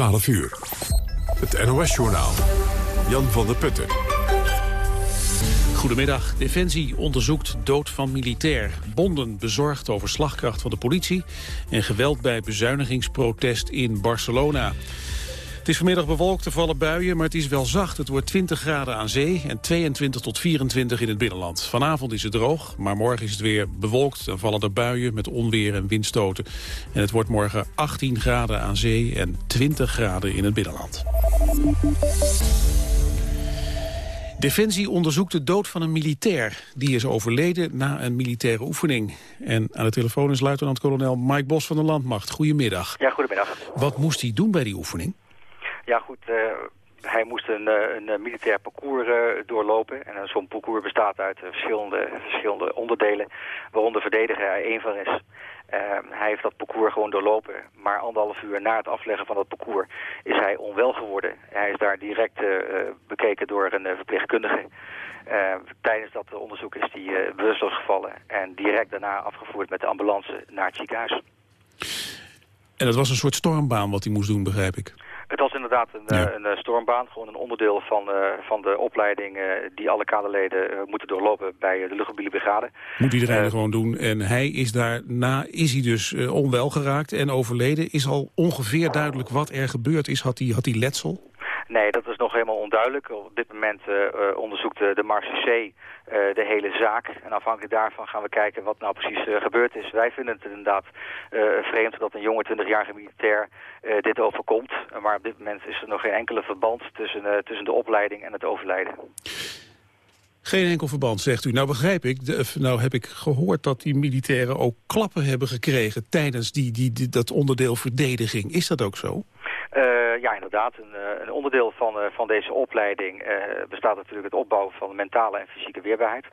12 uur. Het NOS-journaal. Jan van der Putten. Goedemiddag. Defensie onderzoekt dood van militair. Bonden bezorgd over slagkracht van de politie... en geweld bij bezuinigingsprotest in Barcelona. Het is vanmiddag bewolkt, er vallen buien, maar het is wel zacht. Het wordt 20 graden aan zee en 22 tot 24 in het binnenland. Vanavond is het droog, maar morgen is het weer bewolkt. Dan vallen er buien met onweer en windstoten. En het wordt morgen 18 graden aan zee en 20 graden in het binnenland. Defensie onderzoekt de dood van een militair. Die is overleden na een militaire oefening. En aan de telefoon is luitenant-kolonel Mike Bos van de Landmacht. Goedemiddag. Ja, goedemiddag. Wat moest hij doen bij die oefening? Ja, goed. Uh, hij moest een, eh, een, een militair parcours doorlopen. En zo'n parcours bestaat uit verschillende, verschillende onderdelen, waaronder verdediger er één van is. hij heeft dat parcours gewoon doorlopen, maar anderhalf uur na het afleggen van dat parcours is hij onwel geworden. Hij is daar direct bekeken door een verpleegkundige. tijdens dat onderzoek is hij bewusteloos gevallen en direct daarna afgevoerd met de ambulance naar het ziekenhuis. En dat was een soort stormbaan wat hij moest doen, begrijp ik? Het was inderdaad een, eh, een, eh, stormbaan, gewoon een onderdeel van, uh, van de opleiding die alle kaderleden moeten doorlopen bij de luchtmobiele brigade. Moet iedereen gewoon doen. En hij is daarna, is hij dus onwel geraakt en overleden. Is al ongeveer duidelijk wat er gebeurd is. Had hij, had hij letsel? Nee, dat is nog helemaal onduidelijk. Op dit moment onderzoekt de, de uh, de hele zaak. En afhankelijk daarvan gaan we kijken wat nou precies gebeurd is. Wij vinden het inderdaad vreemd dat een jonge 20-jarige militair dit overkomt. Maar op dit moment is er nog geen enkele verband tussen, tussen de opleiding en het overlijden. Geen enkel verband, zegt u. Nou begrijp ik, nou heb ik gehoord dat die militairen ook klappen hebben gekregen tijdens die, die dat onderdeel verdediging. Is dat ook zo? Uh, ja, inderdaad. Een, eh, een, onderdeel van, uh, van deze opleiding bestaat natuurlijk het opbouwen van mentale en fysieke weerbaarheid.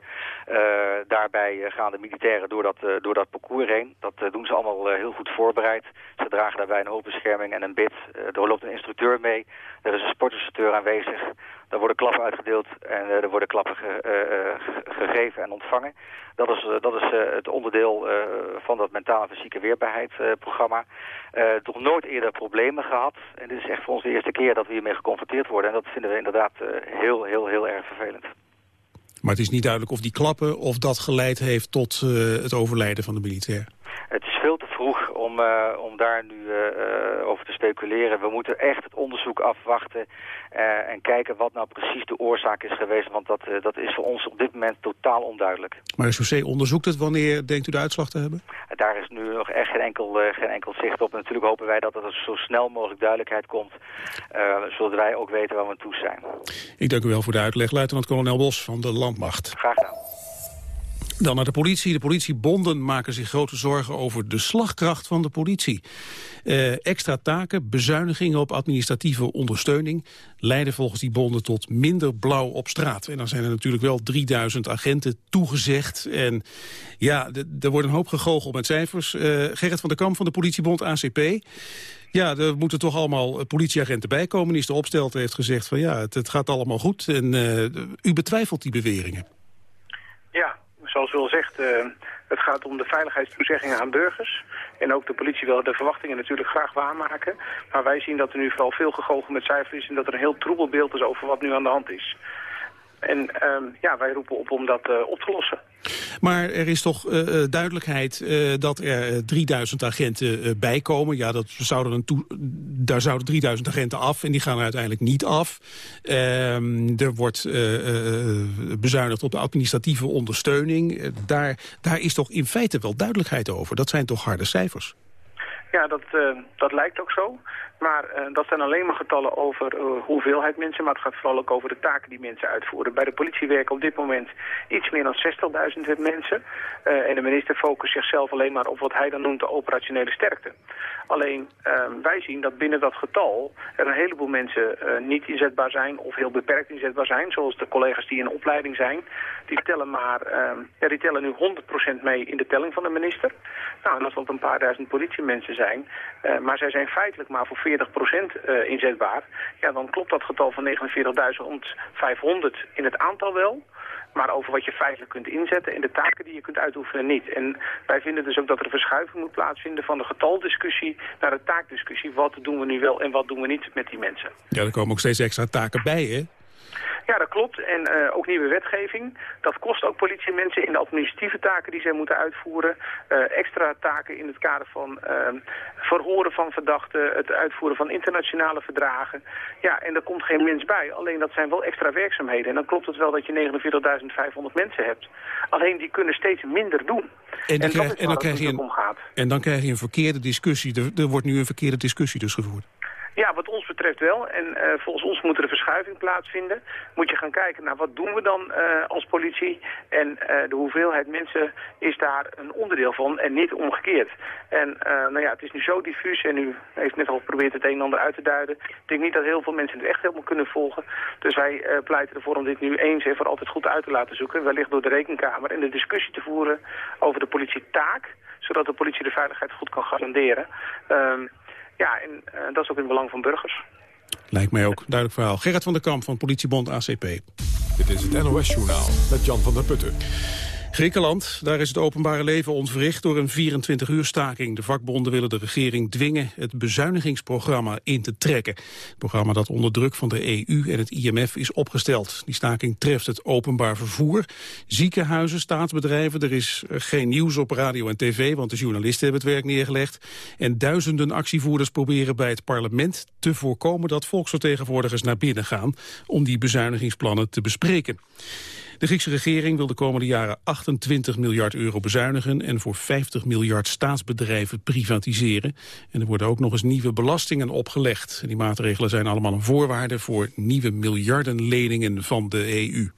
daarbij gaan de militairen door dat, door dat parcours heen. Dat doen ze allemaal heel goed voorbereid. Ze dragen daarbij een hoofdbescherming en een bit. er loopt een instructeur mee. Er is een sportinstructeur aanwezig. Er worden klappen uitgedeeld en er worden klappen ge, gegeven en ontvangen. Dat is, dat is het onderdeel van dat mentale en fysieke weerbaarheid programma. toch nooit eerder problemen gehad. En dit is echt voor ons de eerste keer dat we hiermee geconfronteerd worden. En dat vinden we inderdaad heel, heel, heel erg vervelend. Maar het is niet duidelijk of die klappen of dat geleid heeft tot het overlijden van de militair. Het is veel te om, uh, om daar nu uh, over te speculeren. We moeten echt het onderzoek afwachten uh, en kijken wat nou precies de oorzaak is geweest. Want dat, dat is voor ons op dit moment totaal onduidelijk. Maar de SOC onderzoekt het wanneer denkt u de uitslag te hebben? Daar is nu nog echt geen enkel, geen enkel zicht op. natuurlijk hopen wij dat er zo snel mogelijk duidelijkheid komt. zodat wij ook weten waar we aan toe zijn. Ik dank u wel voor de uitleg. Luitenant-kolonel Bos van de Landmacht. Graag gedaan. Dan naar de politie. De politiebonden maken zich grote zorgen over de slagkracht van de politie. Eh, extra taken, bezuinigingen op administratieve ondersteuning... leiden volgens die bonden tot minder blauw op straat. En dan zijn er natuurlijk wel 3000 agenten toegezegd. En ja, er wordt een hoop gegoocheld met cijfers. Uh, Gerrit van der Kamp van de politiebond ACP... Ja, er moeten toch allemaal politieagenten bij komen. Minister Opstelten heeft gezegd van ja, het, gaat allemaal goed. En uh, u betwijfelt die beweringen. Zoals al zegt, uh, het gaat om de veiligheidstoezeggingen aan burgers. En ook de politie wil de verwachtingen natuurlijk graag waarmaken. Maar wij zien dat er nu vooral veel gegoocheld met cijfers is... en dat er een heel troebel beeld is over wat nu aan de hand is. En uh, ja, wij roepen op om dat uh, op te lossen. Maar er is toch uh, duidelijkheid uh, dat er 3000 agenten bijkomen. Ja, dat zouden een daar zouden 3000 agenten af en die gaan er uiteindelijk niet af. Ehm, er wordt bezuinigd op de administratieve ondersteuning. daar, daar is toch in feite wel duidelijkheid over. Dat zijn toch harde cijfers? Ja, dat, dat lijkt ook zo. Maar uh, dat zijn alleen maar getallen over uh, hoeveelheid mensen, maar het gaat vooral ook over de taken die mensen uitvoeren. Bij de politie werken op dit moment iets meer dan 60.000 mensen. En de minister focust zichzelf alleen maar op wat hij dan noemt de operationele sterkte. Alleen wij zien dat binnen dat getal er een heleboel mensen niet inzetbaar zijn of heel beperkt inzetbaar zijn. Zoals de collega's die in opleiding zijn. Die tellen maar, ja, die tellen nu 100% mee in de telling van de minister. Nou, en als dat een paar duizend politiemensen zijn, maar zij zijn feitelijk maar voor 40% uh, inzetbaar, ja, dan klopt dat getal van 49.500 in het aantal wel. maar over wat je feitelijk kunt inzetten en de taken die je kunt uitoefenen niet. En wij vinden dus ook dat er een verschuiving moet plaatsvinden van de getaldiscussie naar de taakdiscussie. Wat doen we nu wel en wat doen we niet met die mensen? Ja, er komen ook steeds extra taken bij, hè? Ja, dat klopt. En uh, ook nieuwe wetgeving. Dat kost ook politiemensen in de administratieve taken die zij moeten uitvoeren. Uh, extra taken in het kader van uh, verhoren van verdachten, het uitvoeren van internationale verdragen. Ja, en er komt geen mens bij. Alleen dat zijn wel extra werkzaamheden. En dan klopt het wel dat je 49.500 mensen hebt. Alleen die kunnen steeds minder doen. En dan, krijg, en dan krijg je een, en dan krijg je een verkeerde discussie. Er, er wordt nu een verkeerde discussie dus gevoerd. Ja, wat ons betreft wel. En uh, volgens ons moet er een verschuiving plaatsvinden. Moet je gaan kijken naar wat doen we dan uh, als politie. En uh, de hoeveelheid mensen is daar een onderdeel van en niet omgekeerd. En nou ja, het is nu zo diffuus en u heeft net al geprobeerd het een en ander uit te duiden. Ik denk niet dat heel veel mensen het echt helemaal kunnen volgen. Dus wij pleiten ervoor om dit nu eens en voor altijd goed uit te laten zoeken. Wellicht door de rekenkamer en de discussie te voeren over de politietaak. Zodat de politie de veiligheid goed kan garanderen. Ehm, ja, en uh, dat is ook in het belang van burgers. Lijkt mij ook. Duidelijk verhaal. Gerrit van der Kamp van politiebond ACP. Dit is het NOS-journaal met Jan van der Putten. Griekenland, daar is het openbare leven ontwricht door een 24-uur staking. De vakbonden willen de regering dwingen het bezuinigingsprogramma in te trekken. Programma dat onder druk van de EU en het IMF is opgesteld. Die staking treft het openbaar vervoer, ziekenhuizen, staatsbedrijven. Er is geen nieuws op radio en tv, want de journalisten hebben het werk neergelegd. En duizenden actievoerders proberen bij het parlement te voorkomen dat volksvertegenwoordigers naar binnen gaan om die bezuinigingsplannen te bespreken. De Griekse regering wil de komende jaren 28 miljard euro bezuinigen... en voor 50 miljard staatsbedrijven privatiseren. En er worden ook nog eens nieuwe belastingen opgelegd. Die maatregelen zijn allemaal een voorwaarde... voor nieuwe miljardenleningen van de EU.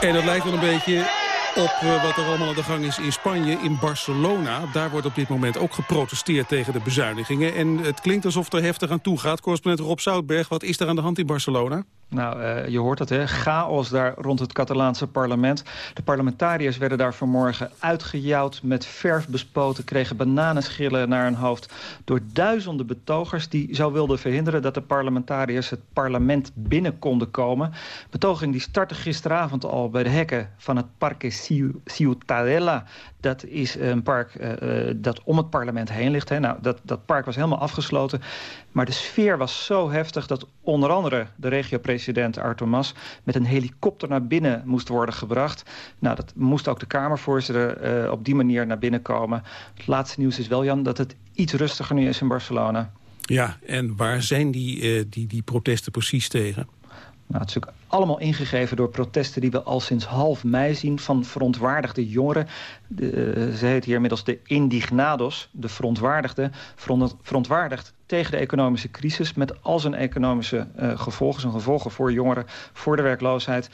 En dat lijkt wel een beetje op uh, wat er allemaal aan de gang is in Spanje, in Barcelona. Daar wordt op dit moment ook geprotesteerd tegen de bezuinigingen. En het klinkt alsof er heftig aan toe gaat. Correspondent Rob Zoutberg, wat is er aan de hand in Barcelona? Nou, uh, je hoort het, hè? chaos daar rond het Catalaanse parlement. De parlementariërs werden daar vanmorgen uitgejouwd... met verf bespoten, kregen bananenschillen naar hun hoofd... door duizenden betogers die zo wilden verhinderen... dat de parlementariërs het parlement binnen konden komen. Betoging die startte gisteravond al bij de hekken van het Parque Ciutadella. Dat is een park uh, dat om het parlement heen ligt. Hè. Nou, dat, dat park was helemaal afgesloten. Maar de sfeer was zo heftig dat onder andere de regio-president Artur Mas... met een helikopter naar binnen moest worden gebracht. Nou, dat moest ook de Kamervoorzitter uh, op die manier naar binnen komen. Het laatste nieuws is wel, Jan, dat het iets rustiger nu is in Barcelona. Ja, en waar zijn die, die, die protesten precies tegen? Nou, het is ook allemaal ingegeven door protesten die we al sinds half mei zien... van verontwaardigde jongeren. De, uh, ze heet hier inmiddels de indignados, de verontwaardigden. Veront, verontwaardigd tegen de economische crisis... met al zijn economische uh, gevolgen, zijn gevolgen voor jongeren... voor de werkloosheid.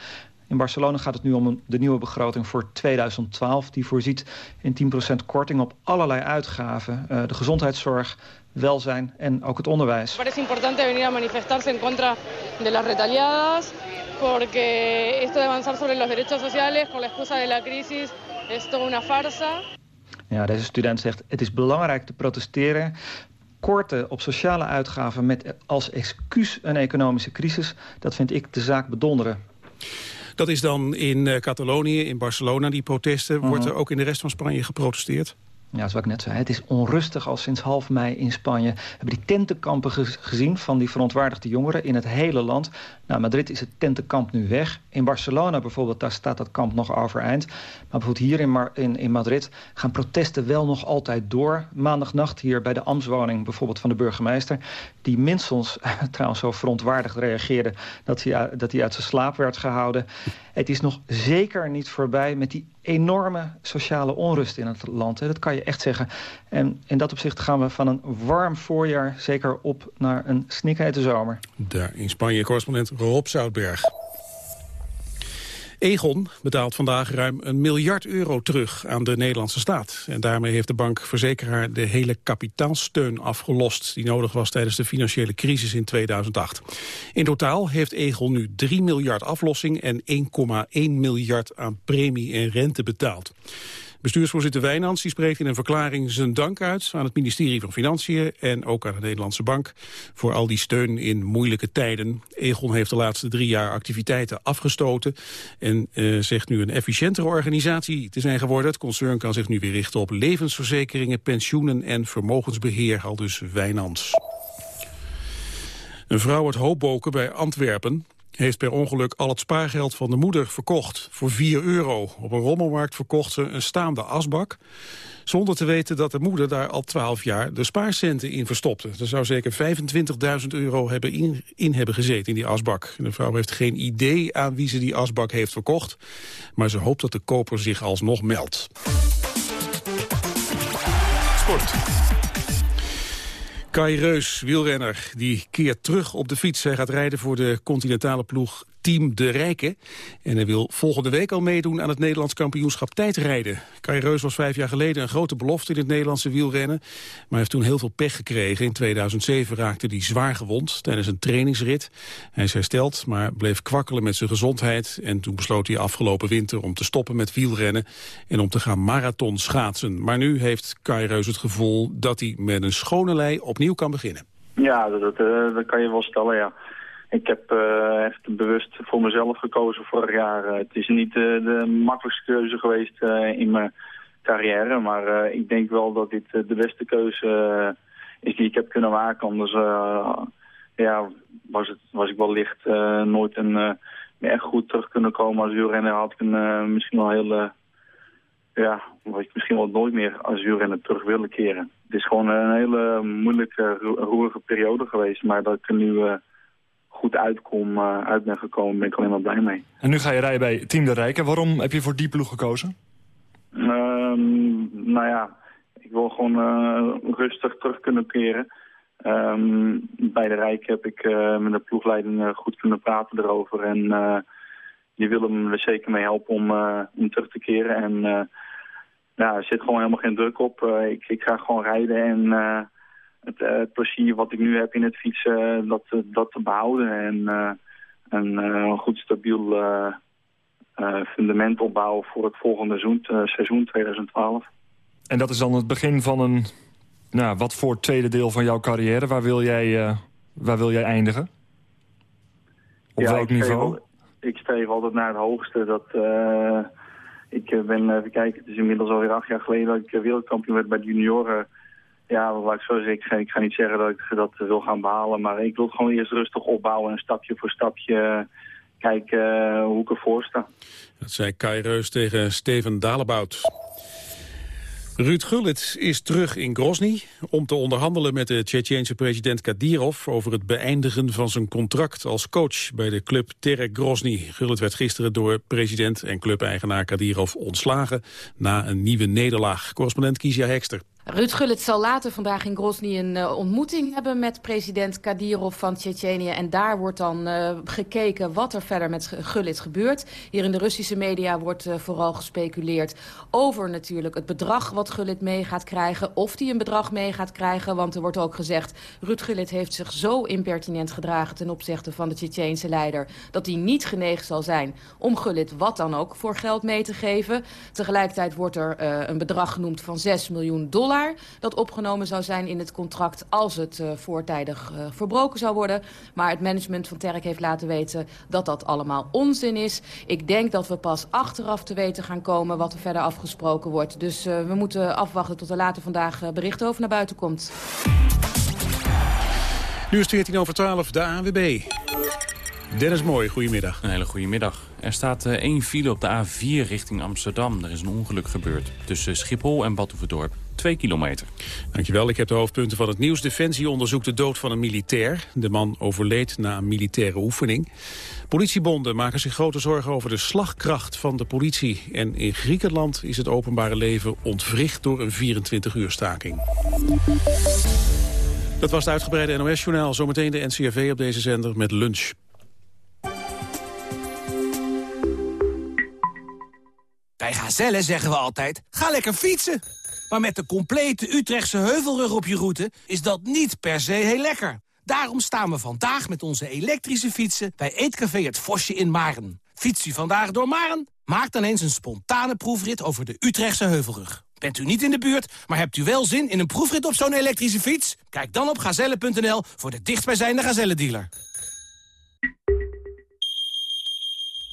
In Barcelona gaat het nu om de nieuwe begroting voor 2012. Die voorziet in 10% korting op allerlei uitgaven. Uh, de gezondheidszorg, welzijn en ook het onderwijs. Het is importante venir a manifestarse en contra de las retaliadas, porque esto de avanzar sobre los derechos sociales con la excusa de la crisis es toda una farsa. Ja, deze student zegt het is belangrijk te protesteren korten op sociale uitgaven met als excuus een economische crisis, dat vind ik de zaak bedonderen. Dat is dan in uh, Catalonië, in Barcelona, die protesten. Uh -huh. Wordt er ook in de rest van Spanje geprotesteerd? Ja, zoals ik net zei, het is onrustig al sinds half mei in Spanje. We hebben die tentenkampen gezien van die verontwaardigde jongeren in het hele land. Nou, Madrid is het tentenkamp nu weg. In Barcelona bijvoorbeeld, daar staat dat kamp nog overeind. Maar bijvoorbeeld hier in, in, in Madrid gaan protesten wel nog altijd door. Maandagnacht hier bij de ambtswoning bijvoorbeeld van de burgemeester... die minstens trouwens zo verontwaardigd reageerde... dat hij, dat hij uit zijn slaap werd gehouden. Het is nog zeker niet voorbij met die enorme sociale onrust in het land. Hè. Dat kan je echt zeggen. En in dat opzicht gaan we van een warm voorjaar zeker op naar een snikhete zomer. Daar in Spanje, correspondent Rob Zoutberg. Egon betaalt vandaag ruim een miljard euro terug aan de Nederlandse staat. En daarmee heeft de bankverzekeraar de hele kapitaalsteun afgelost... die nodig was tijdens de financiële crisis in 2008. In totaal heeft Egon nu 3 miljard aflossing... en 1,1 miljard aan premie en rente betaald. Bestuursvoorzitter Wijnands spreekt in een verklaring zijn dank uit aan het ministerie van Financiën en ook aan de Nederlandse Bank voor al die steun in moeilijke tijden. Egon heeft de laatste drie jaar activiteiten afgestoten en uh, zegt nu een efficiëntere organisatie te zijn geworden. Het concern kan zich nu weer richten op levensverzekeringen, pensioenen en vermogensbeheer, al dus Wijnands. Een vrouw uit Hoopboken bij Antwerpen heeft per ongeluk al het spaargeld van de moeder verkocht voor 4 euro. Op een rommelmarkt verkocht ze een staande asbak... zonder te weten dat de moeder daar al 12 jaar de spaarcenten in verstopte. Er zou zeker 25.000 euro hebben in, in, hebben gezeten in die asbak. De vrouw heeft geen idee aan wie ze die asbak heeft verkocht... maar ze hoopt dat de koper zich alsnog meldt. Sport. Kai Reus, wielrenner, die keert terug op de fiets. Hij gaat rijden voor de continentale ploeg Team De Rijken. En hij wil volgende week al meedoen aan het Nederlands kampioenschap tijdrijden. Kai Reus was vijf jaar geleden een grote belofte in het Nederlandse wielrennen. Maar heeft toen heel veel pech gekregen. In 2007 raakte hij zwaar gewond tijdens een trainingsrit. Hij is hersteld, maar bleef kwakkelen met zijn gezondheid. En toen besloot hij afgelopen winter om te stoppen met wielrennen... en om te gaan marathon schaatsen. Maar nu heeft Kai Reus het gevoel dat hij met een schone lei opnieuw kan beginnen. Ja, dat, dat, eh, dat kan je wel stellen, ja. Ik heb uh, echt bewust voor mezelf gekozen vorig jaar. Uh, het is niet uh, de makkelijkste keuze geweest in mijn carrière. Maar ik denk wel dat dit de beste keuze is die ik heb kunnen maken. Anders ja, was, het, was ik wellicht nooit een, echt goed terug kunnen komen als wielrenner. Had ik een, misschien wel heel... ja, ik misschien wel nooit meer als wielrenner terug willen keren. Het is gewoon een hele moeilijke, roerige periode geweest. Maar dat ik er nu goed uitkom, uh, uit ben gekomen, ben ik alleen maar blij mee. En nu ga je rijden bij Team de Rijken. Waarom heb je voor die ploeg gekozen? Um, nou ja, ik wil gewoon uh, rustig terug kunnen keren. Um, bij de Rijk heb ik uh, met de ploegleiding goed kunnen praten erover. En die willen me er zeker mee helpen om, om terug te keren. En ja, er zit gewoon helemaal geen druk op. ik, ik ga gewoon rijden en het, uh, plezier wat ik nu heb in het fietsen, dat, eh, dat te behouden. En een, een goed stabiel fundament opbouwen voor het volgende seizoen, seizoen 2012. En dat is dan het begin van een, nou, wat voor tweede deel van jouw carrière? Waar wil jij, waar wil jij eindigen? Op ja, welk niveau? ik streef altijd naar het hoogste. Dat, ik ben, even kijken, het is inmiddels alweer acht jaar geleden dat ik wereldkampioen werd bij de junioren ja, wat ik zo zeggen, ik ga, ik ga niet zeggen dat ik dat wil gaan behalen, maar ik wil gewoon eerst rustig opbouwen en stapje voor stapje kijken uh, hoe ik ervoor sta. Dat zei Kai Reus tegen Steven Dalebout. Ruud Gullit is terug in Grozny om te onderhandelen met de Tsjetsjeense president Kadirov over het beëindigen van zijn contract als coach bij de club Terek Grozny. Gullit werd gisteren door president en clubeigenaar Kadirov ontslagen na een nieuwe nederlaag. Correspondent Kizia Hekster. Ruud Gullit zal later vandaag in Grozny een uh, ontmoeting hebben met president Kadyrov van Tsjetsjenië. En daar wordt dan uh, gekeken wat er verder met Gullit gebeurt. Hier in de Russische media wordt uh, vooral gespeculeerd over natuurlijk het bedrag wat Gullit mee gaat krijgen. Of hij een bedrag mee gaat krijgen, want er wordt ook gezegd... Ruud Gullit heeft zich zo impertinent gedragen ten opzichte van de Tsjetsjeense leider... dat hij niet geneigd zal zijn om Gullit wat dan ook voor geld mee te geven. Tegelijkertijd wordt er een bedrag genoemd van 6 miljoen dollar dat opgenomen zou zijn in het contract als het uh, voortijdig uh, verbroken zou worden. Maar het management van Terk heeft laten weten dat dat allemaal onzin is. Ik denk dat we pas achteraf te weten gaan komen wat er verder afgesproken wordt. Dus uh, we moeten afwachten tot er later vandaag bericht over naar buiten komt. Nu is het 14 over 12, de ANWB. Dennis Mooi, goedemiddag. Een hele goede middag. Er staat uh, één file op de A4 richting Amsterdam. Er is een ongeluk gebeurd tussen Schiphol en Badhoevedorp. 2 kilometer. Dankjewel, ik heb de hoofdpunten van het nieuws. Defensie onderzoekt de dood van een militair. De man overleed na een militaire oefening. Politiebonden maken zich grote zorgen over de slagkracht van de politie. En in Griekenland is het openbare leven ontwricht door een 24-uur staking. Dat was het uitgebreide NOS-journaal. Zometeen de NCRV op deze zender met lunch. Bij Gazelle zeggen we altijd, ga lekker fietsen. Maar met de complete Utrechtse heuvelrug op je route is dat niet per se heel lekker. Daarom staan we vandaag met onze elektrische fietsen bij Eetcafé Het Vosje in Maren. Fiets u vandaag door Maren? Maak dan eens een spontane proefrit over de Utrechtse Heuvelrug. Bent u niet in de buurt, maar hebt u wel zin in een proefrit op zo'n elektrische fiets? Kijk dan op gazelle.nl voor de dichtstbijzijnde Gazelle-dealer.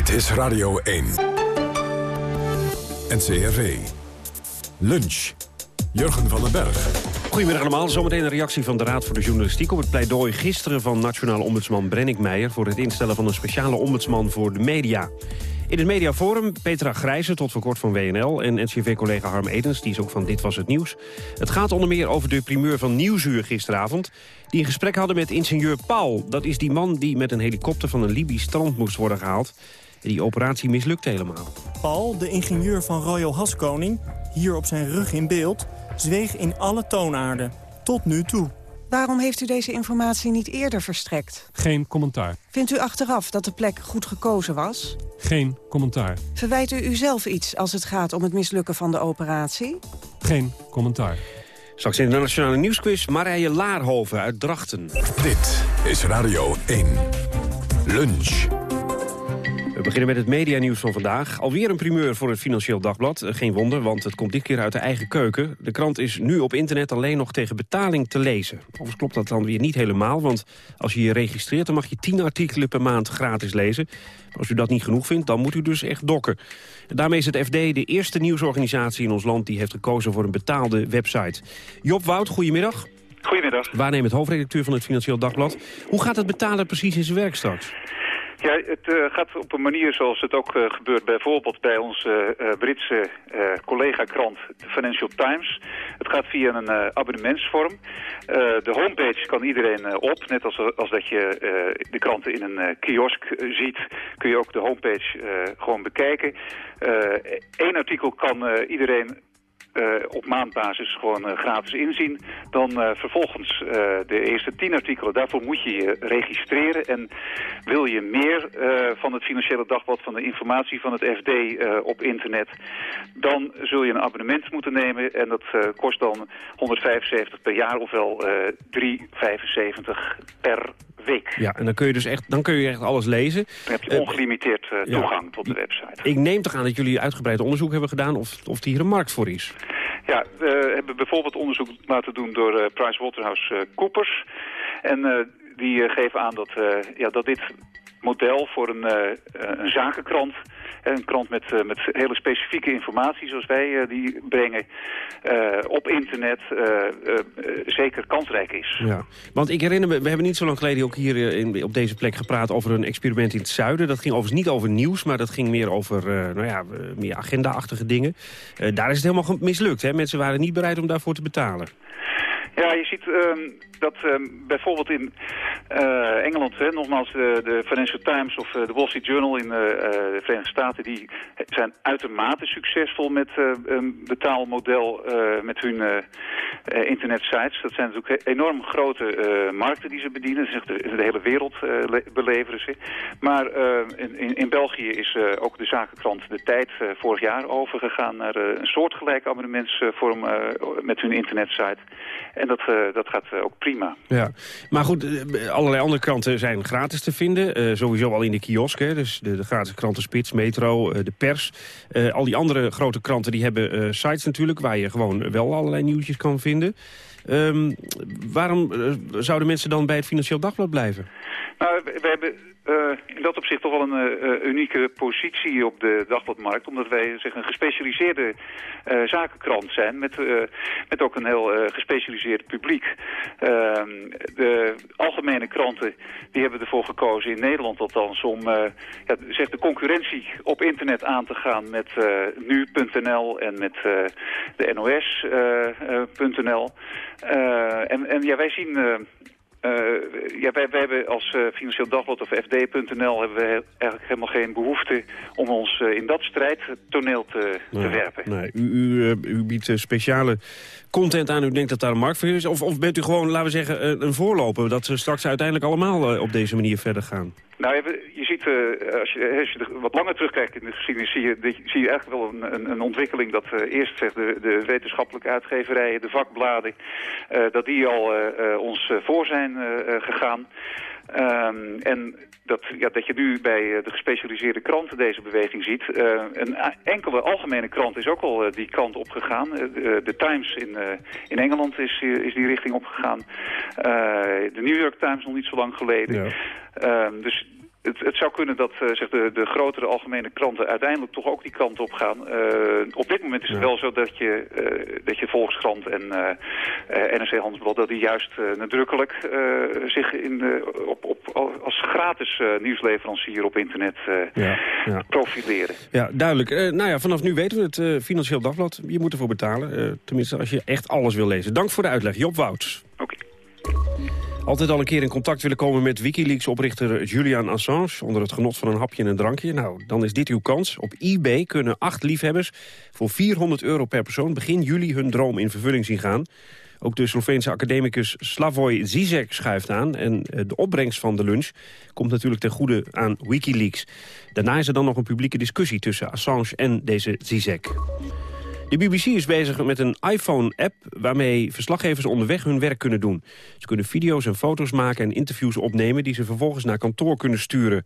Dit is Radio 1. NCRV. Lunch. Jurgen van den Berg. Goedemiddag allemaal. Zometeen een reactie van de Raad voor de Journalistiek... op het pleidooi gisteren van Nationaal Ombudsman Brennick Meijer... voor het instellen van een speciale ombudsman voor de media. In het mediaforum Petra Grijze, tot voor kort van WNL... en NCV-collega Harm Edens, die is ook van Dit Was Het Nieuws. Het gaat onder meer over de primeur van Nieuwsuur gisteravond... die een gesprek hadden met ingenieur Paul. Dat is die man die met een helikopter van een Libisch strand moest worden gehaald. Die operatie mislukte helemaal. Paul, de ingenieur van Royal Haskoning, hier op zijn rug in beeld... zweeg in alle toonaarden, tot nu toe. Waarom heeft u deze informatie niet eerder verstrekt? Geen commentaar. Vindt u achteraf dat de plek goed gekozen was? Geen commentaar. Verwijt u uzelf iets als het gaat om het mislukken van de operatie? Geen commentaar. Straks in de Nationale Nieuwsquiz Marije Laarhoven uit Drachten. Dit is Radio 1. Lunch. We beginnen met het medianieuws van vandaag. Alweer een primeur voor het Financieel Dagblad. Eh, Geen wonder, want het komt dit keer uit de eigen keuken. De krant is nu op internet alleen nog tegen betaling te lezen. Overigens klopt dat dan weer niet helemaal, want als je je registreert... dan mag je 10 artikelen per maand gratis lezen. Als u dat niet genoeg vindt, dan moet u dus echt dokken. En daarmee is het FD de eerste nieuwsorganisatie in ons land... die heeft gekozen voor een betaalde website. Job Wout, goedemiddag. Goedemiddag. Waarnemend hoofdredacteur van het Financieel Dagblad. Hoe gaat het betalen precies in zijn werk straks? Ja, het uh, gaat op een manier zoals het ook uh, gebeurt bijvoorbeeld bij onze uh, Britse collega-krant Financial Times. Het gaat via een abonnementsvorm. de homepage kan iedereen op, net als, als dat je de kranten in een kiosk ziet, kun je ook de homepage gewoon bekijken. Eén artikel kan iedereen uh, op maandbasis gewoon uh, gratis inzien. Dan uh, vervolgens de eerste tien artikelen, daarvoor moet je je registreren. En wil je meer van het Financiële Dagblad, van de informatie van het FD op internet... dan zul je een abonnement moeten nemen en dat kost dan 175 per jaar, ofwel 3,75 per week. Ja, en dan kun je dus echt, dan kun je echt alles lezen. Dan heb je ongelimiteerd toegang ja. tot de website. Ik neem toch aan dat jullie uitgebreid onderzoek hebben gedaan of, of hier een markt voor is. Ja, we hebben bijvoorbeeld onderzoek laten doen door uh, PricewaterhouseCoopers. En uh, die geven aan dat, ja, dat dit model voor een, een zakenkrant... Een krant met, met hele specifieke informatie zoals wij die brengen op internet zeker kansrijk is. Ja, want ik herinner me, we hebben niet zo lang geleden ook hier in, op deze plek gepraat over een experiment in het zuiden. Dat ging overigens niet over nieuws, maar dat ging meer over nou ja, meer agenda-achtige dingen. daar is het helemaal mislukt. Hè? Mensen waren niet bereid om daarvoor te betalen. Ja, je ziet um, dat um, bijvoorbeeld in uh, Engeland, hè, nogmaals de, Financial Times of uh, de Wall Street Journal in uh, de Verenigde Staten, die zijn uitermate succesvol met een betaalmodel met hun internetsites. Dat zijn natuurlijk enorm grote markten die ze bedienen. De, de hele wereld beleveren ze. Maar in, in, in, België is ook de zakenkrant de tijd vorig jaar overgegaan naar een soortgelijke abonnementsvorm met hun internetsite. En dat, uh, dat gaat uh, ook prima. Ja, maar goed, uh, allerlei andere kranten zijn gratis te vinden. sowieso al in de kiosk, hè, dus de, de gratis kranten Spits, Metro, de pers. al die andere grote kranten die hebben sites natuurlijk... waar je gewoon wel allerlei nieuwtjes kan vinden. Um, waarom zouden mensen dan bij het Financieel Dagblad blijven? Nou, we, we hebben uh, in dat opzicht toch wel een uh, unieke positie op de dagbladmarkt. Omdat wij zeg, een gespecialiseerde uh, zakenkrant zijn met, met ook een heel gespecialiseerd publiek. Ehm, de algemene kranten die hebben ervoor gekozen, in Nederland althans, om ja, zeg, de concurrentie op internet aan te gaan met nu.nl en met de NOS.nl. en, en ja, wij zien uh, ja, wij, wij, hebben als uh, Financieel Dagblad of FD.nl hebben we eigenlijk helemaal geen behoefte om ons uh, in dat strijdtoneel te, te werpen. Nee, u, u, u biedt speciale content aan, u denkt dat daar een markt voor is? Of, of bent u gewoon, laten we zeggen, een voorloper... dat ze straks uiteindelijk allemaal op deze manier verder gaan? Nou, je ziet, uh, als, je, als je wat langer terugkijkt in de geschiedenis, zie je, zie je eigenlijk wel een, een, een ontwikkeling dat uh, eerst zeg, de, de wetenschappelijke uitgeverijen, de vakbladen, uh, dat die al ons voor zijn gegaan. Um, en dat, ja, dat je nu bij de gespecialiseerde kranten deze beweging ziet. Uh, een enkele algemene krant is ook al uh, die kant opgegaan. Uh, de Times in, in Engeland is, is die richting opgegaan. de New York Times nog niet zo lang geleden. Ja. Ehm, dus het, het, zou kunnen dat uh, zeg de, de grotere algemene kranten uiteindelijk toch ook die kant op gaan. Uh, op dit moment is het ja. wel zo dat je, uh, dat je Volkskrant en NRC Handelsblad... dat die juist nadrukkelijk zich in op, op, als gratis nieuwsleverancier op internet ja, ja. profileren. Ja, duidelijk. nou ja, vanaf nu weten we het Financieel Dagblad. Je moet ervoor betalen. tenminste, als je echt alles wil lezen. Dank voor de uitleg. Job Wouts. Altijd al een keer in contact willen komen met Wikileaks-oprichter Julian Assange... onder het genot van een hapje en een drankje? Nou, dan is dit uw kans. Op eBay kunnen acht liefhebbers voor 400 euro per persoon... begin juli hun droom in vervulling zien gaan. Ook de Sloveense academicus Slavoj Zizek schuift aan. En eh, de opbrengst van de lunch komt natuurlijk ten goede aan Wikileaks. Daarna is er dan nog een publieke discussie tussen Assange en deze Zizek. De BBC is bezig met een iPhone-app waarmee verslaggevers onderweg hun werk kunnen doen. Ze kunnen video's en foto's maken en interviews opnemen die ze vervolgens naar kantoor kunnen sturen.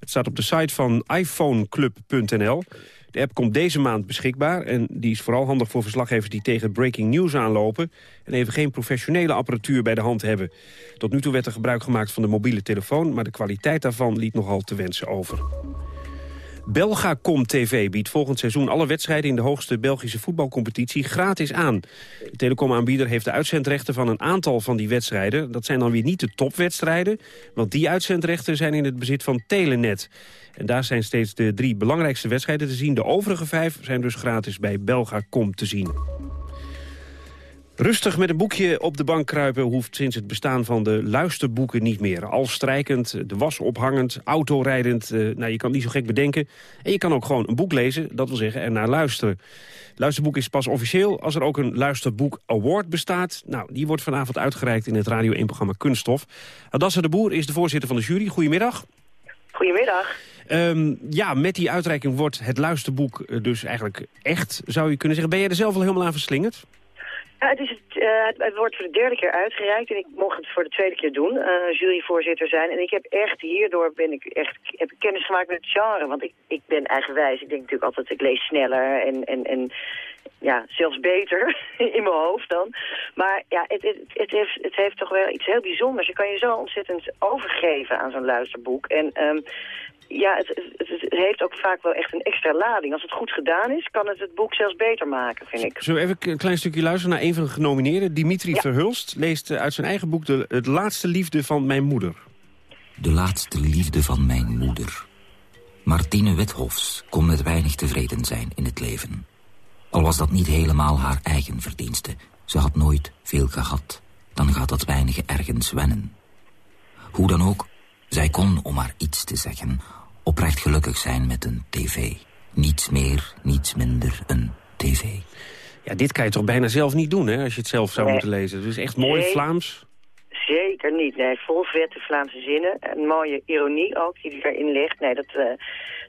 Het staat op de site van iPhoneclub.nl. De app komt deze maand beschikbaar en die is vooral handig voor verslaggevers die tegen breaking news aanlopen en even geen professionele apparatuur bij de hand hebben. Tot nu toe werd er gebruik gemaakt van de mobiele telefoon, maar de kwaliteit daarvan liet nogal te wensen over. Belgacom TV biedt volgend seizoen alle wedstrijden in de hoogste Belgische voetbalcompetitie gratis aan. De telecomaanbieder heeft de uitzendrechten van een aantal van die wedstrijden. Dat zijn dan weer niet de topwedstrijden, want die uitzendrechten zijn in het bezit van Telenet. En daar zijn steeds de drie belangrijkste wedstrijden te zien. De overige vijf zijn dus gratis bij Belgacom te zien. Rustig met een boekje op de bank kruipen hoeft sinds het bestaan van de luisterboeken niet meer. Al strijkend, de was ophangend, autorijdend, uh, nou je kan niet zo gek bedenken. En je kan ook gewoon een boek lezen, dat wil zeggen ernaar luisteren. Luisterboek is pas officieel als er ook een Luisterboek Award bestaat. Nou, die wordt vanavond uitgereikt in het Radio 1-programma Kunststof. Adassa de Boer is de voorzitter van de jury. Goedemiddag. Goedemiddag. Um, ja, met die uitreiking wordt het luisterboek dus eigenlijk echt, zou je kunnen zeggen. Ben jij er zelf al helemaal aan verslingerd? Het, is het, uh, het, wordt voor de derde keer uitgereikt en ik mocht het voor de tweede keer doen, uh, juryvoorzitter zijn. En ik heb echt, hierdoor ben ik echt, heb ik kennis gemaakt met het genre. Want ik, ik ben eigenwijs, ik denk natuurlijk altijd, ik lees sneller en, en, en ja, zelfs beter in mijn hoofd dan. Maar ja, het, het, het, heeft, het heeft toch wel iets heel bijzonders. Je kan je zo ontzettend overgeven aan zo'n luisterboek. En um, ja, het, het, het, heeft ook vaak wel echt een extra lading. Als het goed gedaan is, kan het het boek zelfs beter maken, vind ik. Zullen we even een klein stukje luisteren naar een van de genomineerden? Dimitri ja. Verhulst leest uit zijn eigen boek de, Het laatste liefde van mijn moeder. De laatste liefde van mijn moeder. Martine Wethofs kon met weinig tevreden zijn in het leven. Al was dat niet helemaal haar eigen verdienste. Ze had nooit veel gehad. Dan gaat dat weinige ergens wennen. Hoe dan ook, zij kon, om maar iets te zeggen, oprecht gelukkig zijn met een tv. Niets meer, niets minder, een tv. Ja, dit kan je toch bijna zelf niet doen, hè, als je het zelf zou nee. moeten lezen. Dus echt mooi nee. Vlaams. Zeker niet. Nee, vol vette Vlaamse zinnen. Een mooie ironie ook die erin ligt. Nee, dat, uh,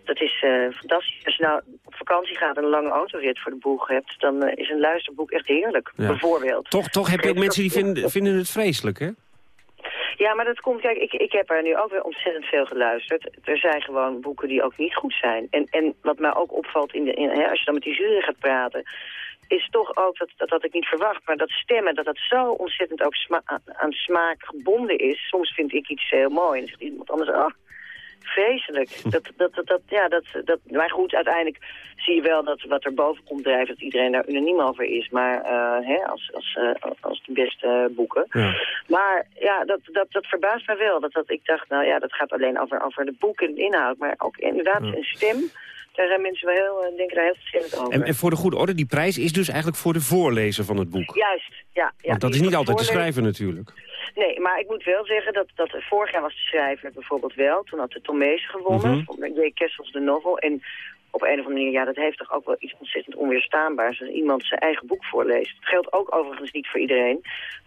dat is uh, fantastisch. Als je nou op vakantie gaat en een lange autorit voor de boeg hebt... dan uh, is een luisterboek echt heerlijk, ja. bijvoorbeeld. Toch, toch heb je ook mensen die vinden, vinden het vreselijk, hè? Ja, maar dat komt, kijk, ik, ik heb er nu ook weer ontzettend veel geluisterd. Er zijn gewoon boeken die ook niet goed zijn. En, en wat mij ook opvalt, in de, in, hè, als je dan met die jury gaat praten... is toch ook, dat, dat had ik niet verwacht, maar dat stemmen... dat dat zo ontzettend ook sma aan smaak gebonden is. Soms vind ik iets heel mooi en dan zegt iemand anders... Oh, vreselijk. Dat, dat, dat, dat, ja, dat, dat, maar goed, uiteindelijk zie je wel dat wat er boven komt drijven... dat iedereen daar unaniem over is. Maar uh, hè, als, als, uh, als de beste boeken. Ja. Maar ja, dat, dat, dat verbaast mij wel. Dat, dat, ik dacht, nou ja, dat gaat alleen over, over de boeken en de inhoud. Maar ook inderdaad Ja. een stem. Daar zijn mensen wel heel, eh, denken daar heel verschillend over. En, en voor de goede orde, die prijs is dus eigenlijk voor de voorlezer van het boek. Juist, ja. ja Want dat is niet altijd te schrijven natuurlijk. Nee, maar ik moet wel zeggen dat, dat vorig jaar was de schrijver bijvoorbeeld wel. Toen had de Tom Mees gewonnen, Mhm. van J. Kessels de novel. En op een of andere manier, ja, dat heeft toch ook wel iets ontzettend onweerstaanbaars... als iemand zijn eigen boek voorleest. Het geldt ook overigens niet voor iedereen.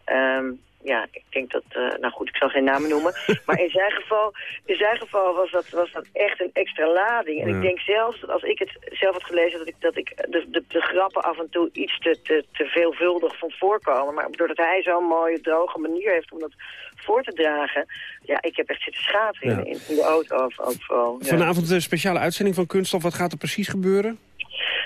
Ehm, ja, ik denk dat, eh, nou goed, ik zal geen namen noemen. maar in zijn geval, in zijn geval was, dat, was dat echt een extra lading. En Ja. ik denk zelfs dat als ik het zelf had gelezen... dat ik, dat ik de, de, de grappen af en toe iets te, te, te veelvuldig vond voorkomen. Maar doordat hij zo'n mooie, droge manier heeft om dat voor te dragen... ja, ik heb echt zitten schateren Ja. in, in de auto of, of zo. Ja. Vanavond een speciale uitzending van Kunststof. Wat gaat er precies gebeuren?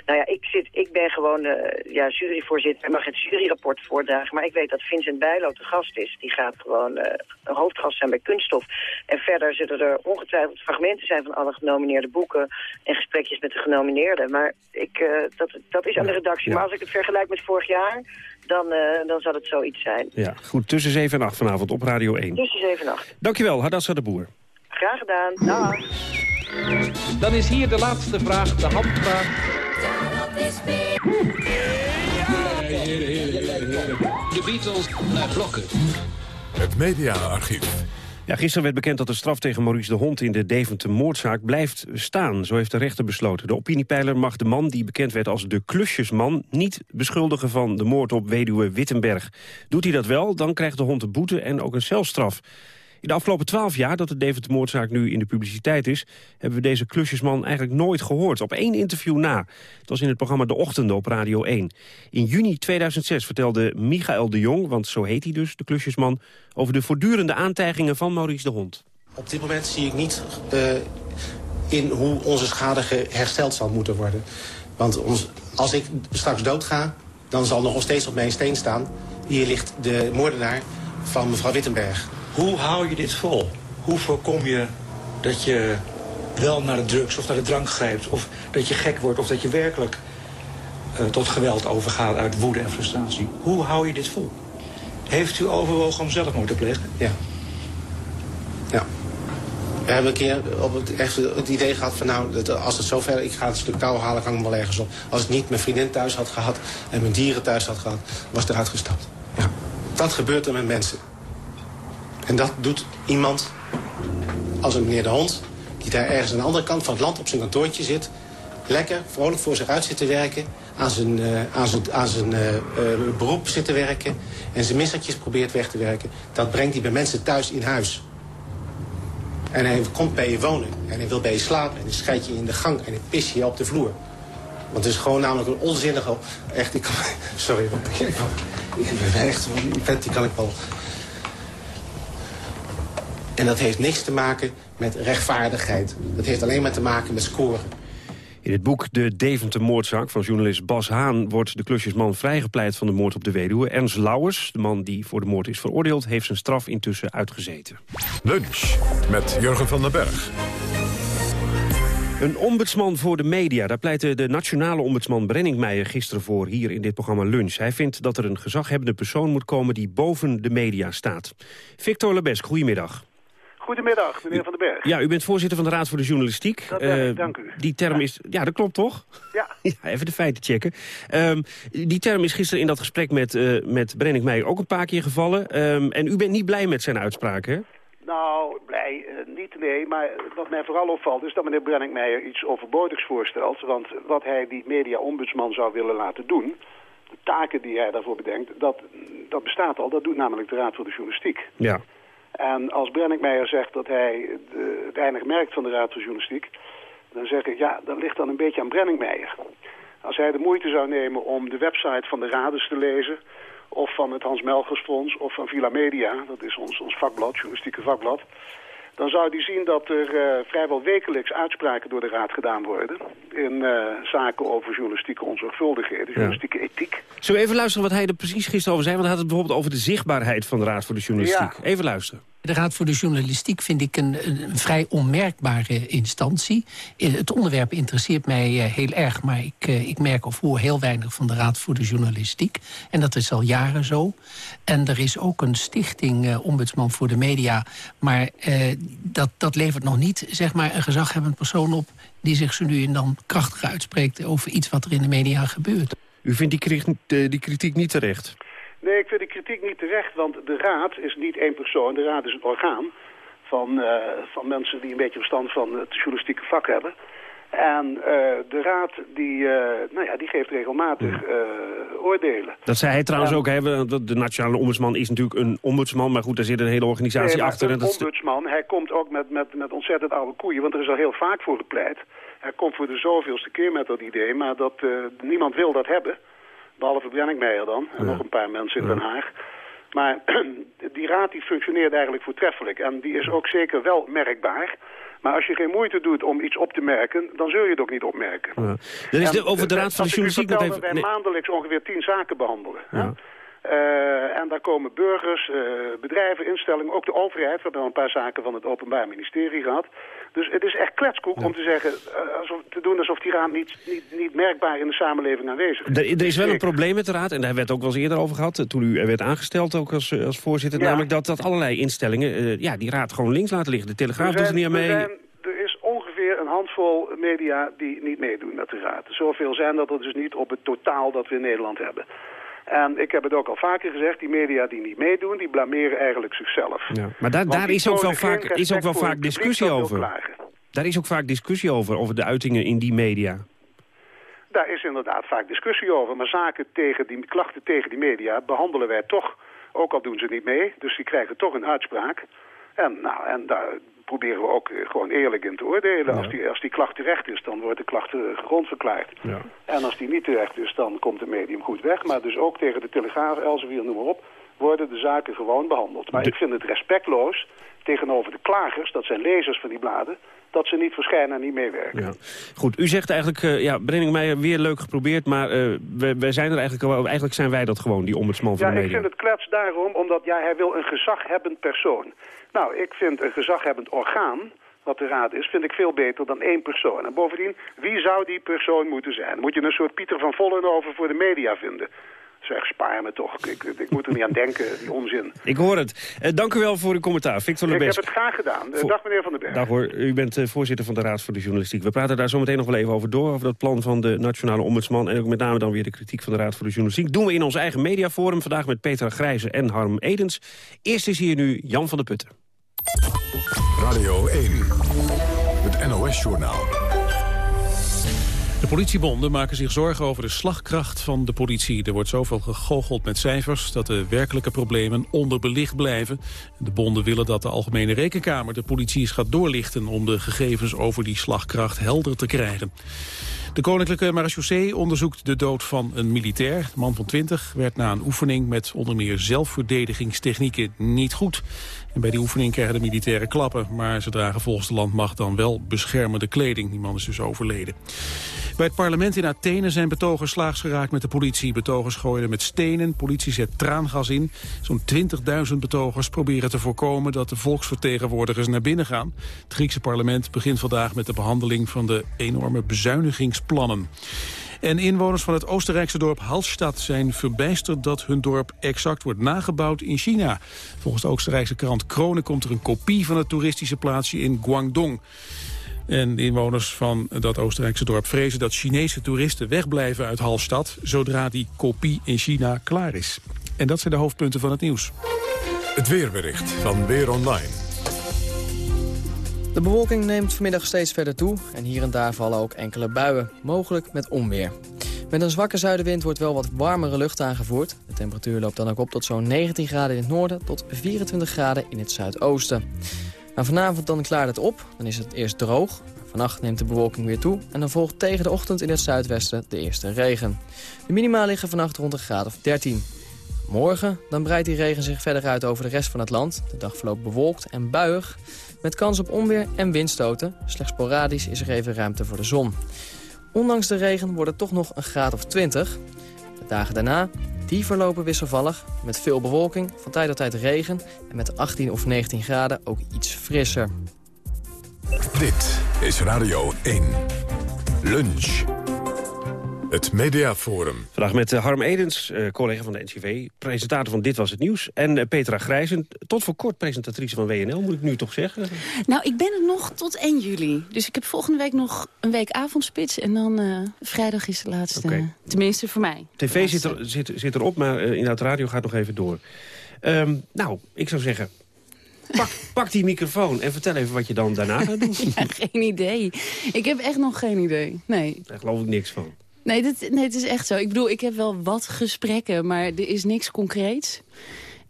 Nou ja, ik, zit, ik ben gewoon eh, ja, juryvoorzitter. Ik mag het juryrapport voordragen. Maar ik weet dat Vincent Bijlo de gast is. Die gaat gewoon eh, een hoofdgast zijn bij Kunststof. En verder zullen er ongetwijfeld fragmenten zijn van alle genomineerde boeken. En gesprekjes met de genomineerden. Maar ik, eh, dat, dat is aan de redactie. Ja. Maar als ik het vergelijk met vorig jaar, dan, dan zal het zoiets zijn. Ja, goed. Tussen 7 en 8 vanavond op Radio 1. Tussen 7 en 8. Dankjewel, Hadassa de Boer. Graag gedaan. Dag. Dan is hier de laatste vraag, de handvraag. De Beatles naar blokken. Het mediaarchief. Ja, gisteren werd bekend dat de straf tegen Maurice de Hond in de Deventer-moordzaak blijft staan. Zo heeft de rechter besloten. De opiniepeiler mag de man die bekend werd als de klusjesman... niet beschuldigen van de moord op weduwe Wittenberg. Doet hij dat wel, dan krijgt de hond een boete en ook een celstraf. In de afgelopen twaalf jaar dat de Deventer-moordzaak nu in de publiciteit is... hebben we deze klusjesman eigenlijk nooit gehoord. Op één interview na. Het was in het programma De Ochtenden op Radio 1. In juni 2006 vertelde Michael de Jong, want zo heet hij dus, de klusjesman... over de voortdurende aantijgingen van Maurice de Hond. Op dit moment zie ik niet eh, in hoe onze schade hersteld zal moeten worden. Want als ik straks doodga, dan zal nog steeds op mijn steen staan... hier ligt de moordenaar van mevrouw Wittenberg. Hoe hou je dit vol? Hoe voorkom je dat je wel naar de drugs of naar de drank grijpt... of dat je gek wordt of dat je werkelijk eh, tot geweld overgaat uit woede en frustratie? Hoe hou je dit vol? Heeft u overwogen om zelfmoord te plegen? Ja. Ja. We hebben een keer op het, echt het idee gehad van nou, dat als het zover... ik ga het stuk touw halen, kan ik wel ergens op. Als ik niet mijn vriendin thuis had gehad en mijn dieren thuis had gehad... was ik eruit gestapt. Ja. Dat gebeurt er met mensen. En dat doet iemand als een meneer de Hond... die daar ergens aan de andere kant van het land op zijn kantoortje zit... lekker, vrolijk voor zich uit zit te werken... aan zijn, eh, aan zijn, aan zijn eh, eh, beroep zit te werken... en zijn missertjes probeert weg te werken. Dat brengt hij bij mensen thuis in huis. En hij komt bij je wonen. En hij wil bij je slapen. En dan schijt je in de gang. En dan pis je op de vloer. Want het is gewoon namelijk een onzinnige... Echt, ik kan... Sorry. Ik, ik ben echt... Die die kan ik wel... En dat heeft niks te maken met rechtvaardigheid. Dat heeft alleen maar te maken met scoren. In het boek De Deventer-moordzaak van journalist Bas Haan... wordt de klusjesman vrijgepleit van de moord op de weduwe. Ernst Lauwers, de man die voor de moord is veroordeeld... heeft zijn straf intussen uitgezeten. Lunch met Jurgen van den Berg. Een ombudsman voor de media. Daar pleitte de nationale ombudsman Brenningmeijer gisteren voor... hier in dit programma Lunch. Hij vindt dat er een gezaghebbende persoon moet komen... die boven de media staat. Victor Lebesk, goedemiddag. Goedemiddag, meneer Van den Berg. Ja, u bent voorzitter van de Raad voor de Journalistiek. Dat ben ik, Eh, dank u. Die term is... Ja, dat klopt toch? Ja. even de feiten checken. Ehm, die term is gisteren in dat gesprek met, uh, met Brenningmeijer ook een paar keer gevallen. Ehm, en u bent niet blij met zijn uitspraken, hè? Nou, blij uh, niet, nee. Maar wat mij vooral opvalt is dat meneer Brenningmeijer iets overbodigs voorstelt. Want wat hij die media-ombudsman zou willen laten doen... de taken die hij daarvoor bedenkt, dat, dat bestaat al. Dat doet namelijk de Raad voor de Journalistiek. Ja. En als Brenningmeijer zegt dat hij de, weinig merkt van de Raad voor Journalistiek... dan zeg ik, ja, dat ligt dan een beetje aan Brenningmeijer. Als hij de moeite zou nemen om de website van de Rades te lezen... of van het Hans Melgersfonds of van Villa Media, dat is ons, ons vakblad, journalistieke vakblad... dan zou hij zien dat er uh, vrijwel wekelijks uitspraken door de Raad gedaan worden... in uh, zaken over journalistieke onzorgvuldigheden, journalistieke ja. ethiek. Zullen we even luisteren wat hij er precies gisteren over zei? Want hij had het bijvoorbeeld over de zichtbaarheid van de Raad voor de Journalistiek. Ja. Even luisteren. De Raad voor de Journalistiek vind ik een, vrij onmerkbare instantie. Eh, Het onderwerp interesseert mij eh, heel erg... maar ik, eh, ik merk of hoor heel weinig van de Raad voor de Journalistiek. En dat is al jaren zo. En er is ook een stichting, eh, Ombudsman voor de Media... maar eh, dat, dat levert nog niet zeg maar, een gezaghebbend persoon op... die zich zo nu en dan krachtig uitspreekt over iets wat er in de media gebeurt. U vindt die, die kritiek niet terecht? Nee, ik vind die kritiek niet terecht, want de raad is niet één persoon. De raad is een orgaan van, eh, van mensen die een beetje verstand van het journalistieke vak hebben. En eh, de raad die, eh, nou ja, die geeft regelmatig oordelen. Dat zei hij trouwens Ja. ook. Hè, de nationale ombudsman is natuurlijk een ombudsman. Maar goed, daar zit een hele organisatie Nee, achter. en een dat is- ombudsman, hij komt ook met, met, met ontzettend oude koeien, want er is al heel vaak voor gepleit. Hij komt voor de zoveelste keer met dat idee, maar dat, niemand wil dat hebben. Behalve Brenningmeijer dan, en nog een paar mensen in Den Haag. Maar die raad die functioneert eigenlijk voortreffelijk. En die is ook zeker wel merkbaar. Maar als je geen moeite doet om iets op te merken, dan zul je het ook niet opmerken. Ja. Er is de, over de eh, Raad van de Journalistiek nog even... dat wij nee. maandelijks ongeveer tien zaken behandelen. Ja. Eh, en daar komen burgers, eh, bedrijven, instellingen, ook de overheid. We hebben al een paar zaken van het Openbaar Ministerie gehad. Dus het is echt kletskoek om te zeggen, eh, alsof, te doen alsof die raad niet, niet, niet merkbaar in de samenleving aanwezig is. Er, er is wel een probleem met de Raad, en daar werd ook wel eens eerder over gehad... eh, toen u er werd aangesteld ook als, als voorzitter. Ja. Namelijk dat, dat allerlei instellingen ja, die Raad gewoon links laten liggen. De Telegraaf doet er niet aan mee. er zijn- er is ongeveer een handvol media die niet meedoen met de raad. Zoveel zijn dat er dus niet op het totaal dat we in Nederland hebben. En ik heb het ook al vaker gezegd, die media die niet meedoen, die blameren eigenlijk zichzelf. Ja. Maar daar, daar is ook wel vaak, is ook wel vaak discussie over. Daar is ook vaak discussie over, over de uitingen in die media. Daar is inderdaad vaak discussie over. Maar zaken tegen die klachten tegen die media behandelen wij toch, ook al doen ze niet mee. Dus die krijgen toch een uitspraak. En, nou, en daar proberen we ook eh, gewoon eerlijk in te oordelen. Als, die, als die klacht terecht is, dan wordt de klacht eh, gegrond verklaard. Ja. En als die niet terecht is, dan komt het medium goed weg. Maar dus ook tegen de Telegraaf, Elsevier, noem maar op, worden de zaken gewoon behandeld. Maar ik vind het respectloos tegenover de klagers, dat zijn lezers van die bladen, dat ze niet verschijnen en niet meewerken. Ja. Goed, u zegt eigenlijk, eh ja, Brenningmeijer weer leuk geprobeerd... maar eh we, we zijn er eigenlijk, eigenlijk zijn wij dat gewoon, die ombudsman van Ja, de ik media. vind het klets daarom, omdat ja, hij wil een gezaghebbend persoon. Nou, ik vind een gezaghebbend orgaan, wat de raad is, vind ik veel beter dan één persoon. En bovendien, wie zou die persoon moeten zijn? Moet je een soort Pieter van Vollenhoven voor de media vinden? Zeg, spaar me toch. Ik, ik moet er niet aan denken, die onzin. Ik hoor het. Eh, dank u wel voor uw commentaar. Victor Ik heb het graag gedaan. Eh, Dag meneer Van den Berg. Dag hoor, u bent eh, voorzitter van de Raad voor de Journalistiek. We praten daar zometeen nog wel even over door, over dat plan van de Nationale Ombudsman... en ook met name dan weer de kritiek van de Raad voor de Journalistiek. Doen we in ons eigen mediaforum, vandaag met Petra Grijze en Harm Edens. Eerst is hier nu Jan van der Putten. Radio 1, het NOS-journaal. De politiebonden maken zich zorgen over de slagkracht van de politie. Er wordt zoveel gegoocheld met cijfers dat de werkelijke problemen onderbelicht blijven. De bonden willen dat de Algemene Rekenkamer de politie eens gaat doorlichten... om de gegevens over die slagkracht helder te krijgen. De Koninklijke Marechaussee onderzoekt de dood van een militair. De man van 20 werd na een oefening met onder meer zelfverdedigingstechnieken niet goed. Bij die oefening krijgen de militairen klappen. Maar ze dragen volgens de landmacht dan wel beschermende kleding. Die man is dus overleden. Bij het parlement in Athene zijn betogers slaags geraakt met de politie. Betogers gooiden met stenen, politie zet traangas in. Zo'n 20.000 betogers proberen te voorkomen dat de volksvertegenwoordigers naar binnen gaan. Het Griekse parlement begint vandaag met de behandeling van de enorme bezuinigingsplannen. En inwoners van het Oostenrijkse dorp Hallstatt zijn verbijsterd dat hun dorp exact wordt nagebouwd in China. Volgens de Oostenrijkse krant Kronen komt er een kopie van het toeristische plaatsje in Guangdong. En de inwoners van dat Oostenrijkse dorp vrezen dat Chinese toeristen wegblijven uit Hallstatt zodra die kopie in China klaar is. En dat zijn de hoofdpunten van het nieuws. Het weerbericht van Weer Online. De bewolking neemt vanmiddag steeds verder toe en hier en daar vallen ook enkele buien, mogelijk met onweer. Met een zwakke zuidenwind wordt wel wat warmere lucht aangevoerd. De temperatuur loopt dan ook op tot zo'n 19 graden in het noorden tot 24 graden in het zuidoosten. Nou, vanavond dan klaart het op, dan is het eerst droog. Vannacht neemt de bewolking weer toe en dan volgt tegen de ochtend in het zuidwesten de eerste regen. De minima liggen vannacht rond een graad of 13. Morgen dan breidt die regen zich verder uit over de rest van het land. De dag verloopt bewolkt en buiig, met kans op onweer en windstoten. Slechts sporadisch is er even ruimte voor de zon. Ondanks de regen wordt het toch nog een graad of 20. De dagen daarna Die verlopen wisselvallig, met veel bewolking, van tijd tot tijd regen... en met 18 of 19 graden ook iets frisser. Dit is Radio 1. Lunch. Het Mediaforum. Vandaag met eh, Harm Edens, eh, collega van de NCV, presentator van Dit Was Het Nieuws. En eh, Petra Grijzen, tot voor kort presentatrice van WNL, moet ik nu toch zeggen? Nou, ik ben er nog tot 1 juli. Dus ik heb volgende week nog een week avondspits. En dan eh, vrijdag is de laatste. Tenminste, voor mij. TV zit, er, zit, zit erop, maar eh, inderdaad, radio gaat nog even door. Ehm, nou, ik zou zeggen, pak, pak die microfoon en vertel even wat je dan daarna gaat doen. Ja, geen idee. Ik heb echt nog geen idee. Nee. Daar geloof ik niks van. Nee, dit, nee, het is echt zo. Ik bedoel, ik heb wel wat gesprekken, maar er is niks concreets.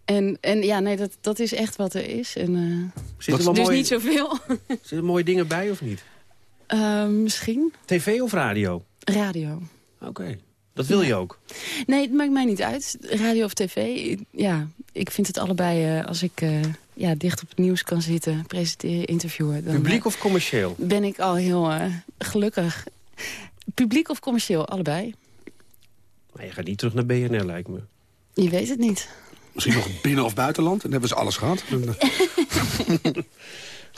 En, en ja, nee, dat, dat is echt wat er is. En, eh, Zitten er wel dus mooie- niet zoveel. Zitten er mooie dingen bij of niet? Eh, misschien. TV of radio? Radio. Oké, dat wil je ook. Nee, het maakt mij niet uit. Radio of tv. Ja, ik vind het allebei eh, als ik eh, ja, dicht op het nieuws kan zitten, presenteren, interviewen. Dan, Publiek of commercieel? ben ik al heel gelukkig. Publiek of commercieel, allebei. Maar je gaat niet terug naar BNR, lijkt me. Je weet het niet. Misschien nog binnen- of buitenland. En dan hebben ze alles gehad.